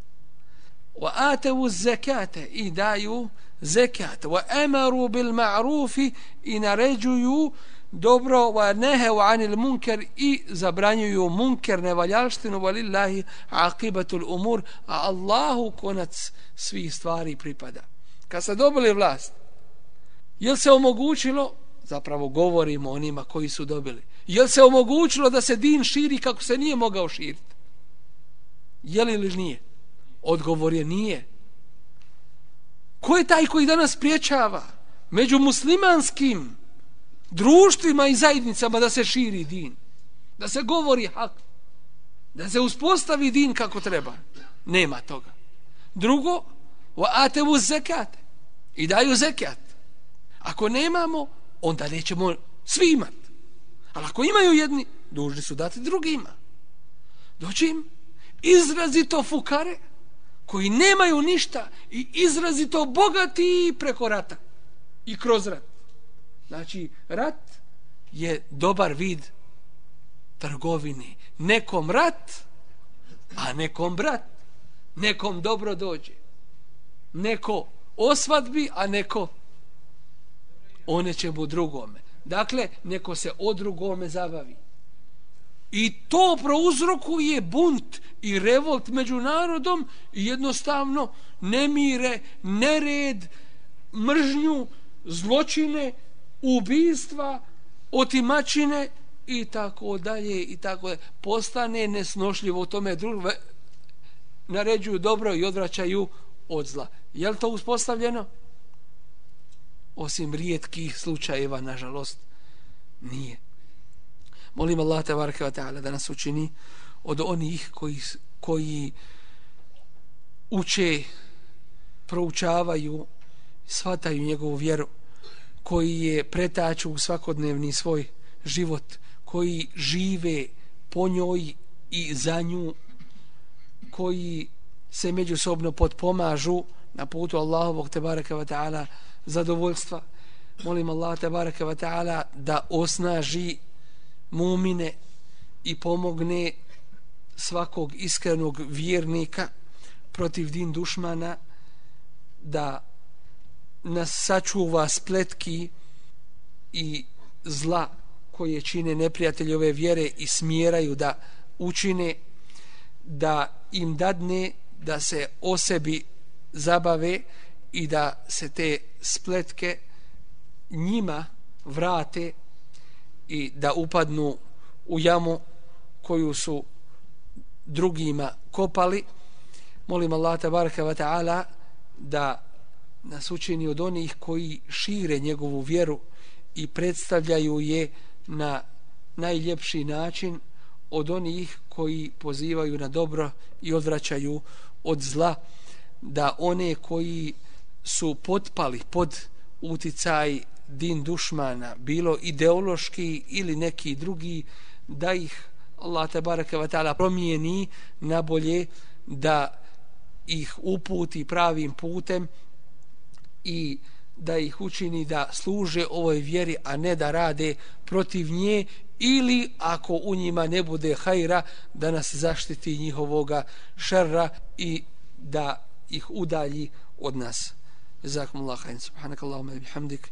Wa atu zekate i daju zekat. Wa emaru bil ma'rufi i naređuju dobro wa nehevu anil munker i zabranjuju munker nevaljalštinu valillahi aqibatul umur a Allahu konac svih stvari pripada. Kad ste dobili vlast je se omogućilo zapravo govorimo onima koji su dobili je se omogućilo da se din širi kako se nije mogao širiti je li ili nije? Odgovor je nije ko je taj koji danas priječava među muslimanskim društvima i zajednicama da se širi din. Da se govori hak. Da se uspostavi din kako treba. Nema toga. Drugo, wa atevu zekat. I daju zekat. Ako nemamo, onda nećemo svi imat. Ali ako imaju jedni, dužni su dati drugima. Doći im izrazito fukare koji nemaju ništa i izrazito bogati preko rata i kroz rat. Znači, rat je dobar vid trgovine. Nekom rat, a nekom brat. Nekom dobro dođe. Neko osvadbi, a neko one će bu drugome. Dakle, neko se o drugome zabavi. I to prouzrokuje bunt i revolt među narodom i jednostavno nemire, nered, mržnju, zločine, ubistva, otimačine i tako dalje i tako dalje. Postane nesnošljivo u tome druge naređuju dobro i odvraćaju od zla. Je li to uspostavljeno? Osim rijetkih slučajeva, nažalost, nije. Molim Allah te varke ta'ala da nas učini od onih koji, koji uče, proučavaju, shvataju njegovu vjeru, koji je pretaču u svakodnevni svoj život, koji žive po njoj i za nju, koji se međusobno potpomažu na putu Allahovog te baraka wa ta'ala zadovoljstva. Molim Allah te baraka wa ta'ala da osnaži mumine i pomogne svakog iskrenog vjernika protiv din dušmana da nas sačuva spletki i zla koje čine neprijatelji ove vjere i smjeraju da učine da im dadne da se o sebi zabave i da se te spletke njima vrate i da upadnu u jamu koju su drugima kopali. Molim Allah tabaraka wa ta'ala da nas učini od onih koji šire njegovu vjeru i predstavljaju je na najljepši način od onih koji pozivaju na dobro i odvraćaju od zla da one koji su potpali pod uticaj din dušmana bilo ideološki ili neki drugi da ih Allah te baraka wa ta'ala promijeni na bolje da ih uputi pravim putem i da ih učini da služe ovoj vjeri, a ne da rade protiv nje, ili ako u njima ne bude hajra, da nas zaštiti njihovoga šerra i da ih udalji od nas. Zakum khairan subhanakallahumma bihamdik,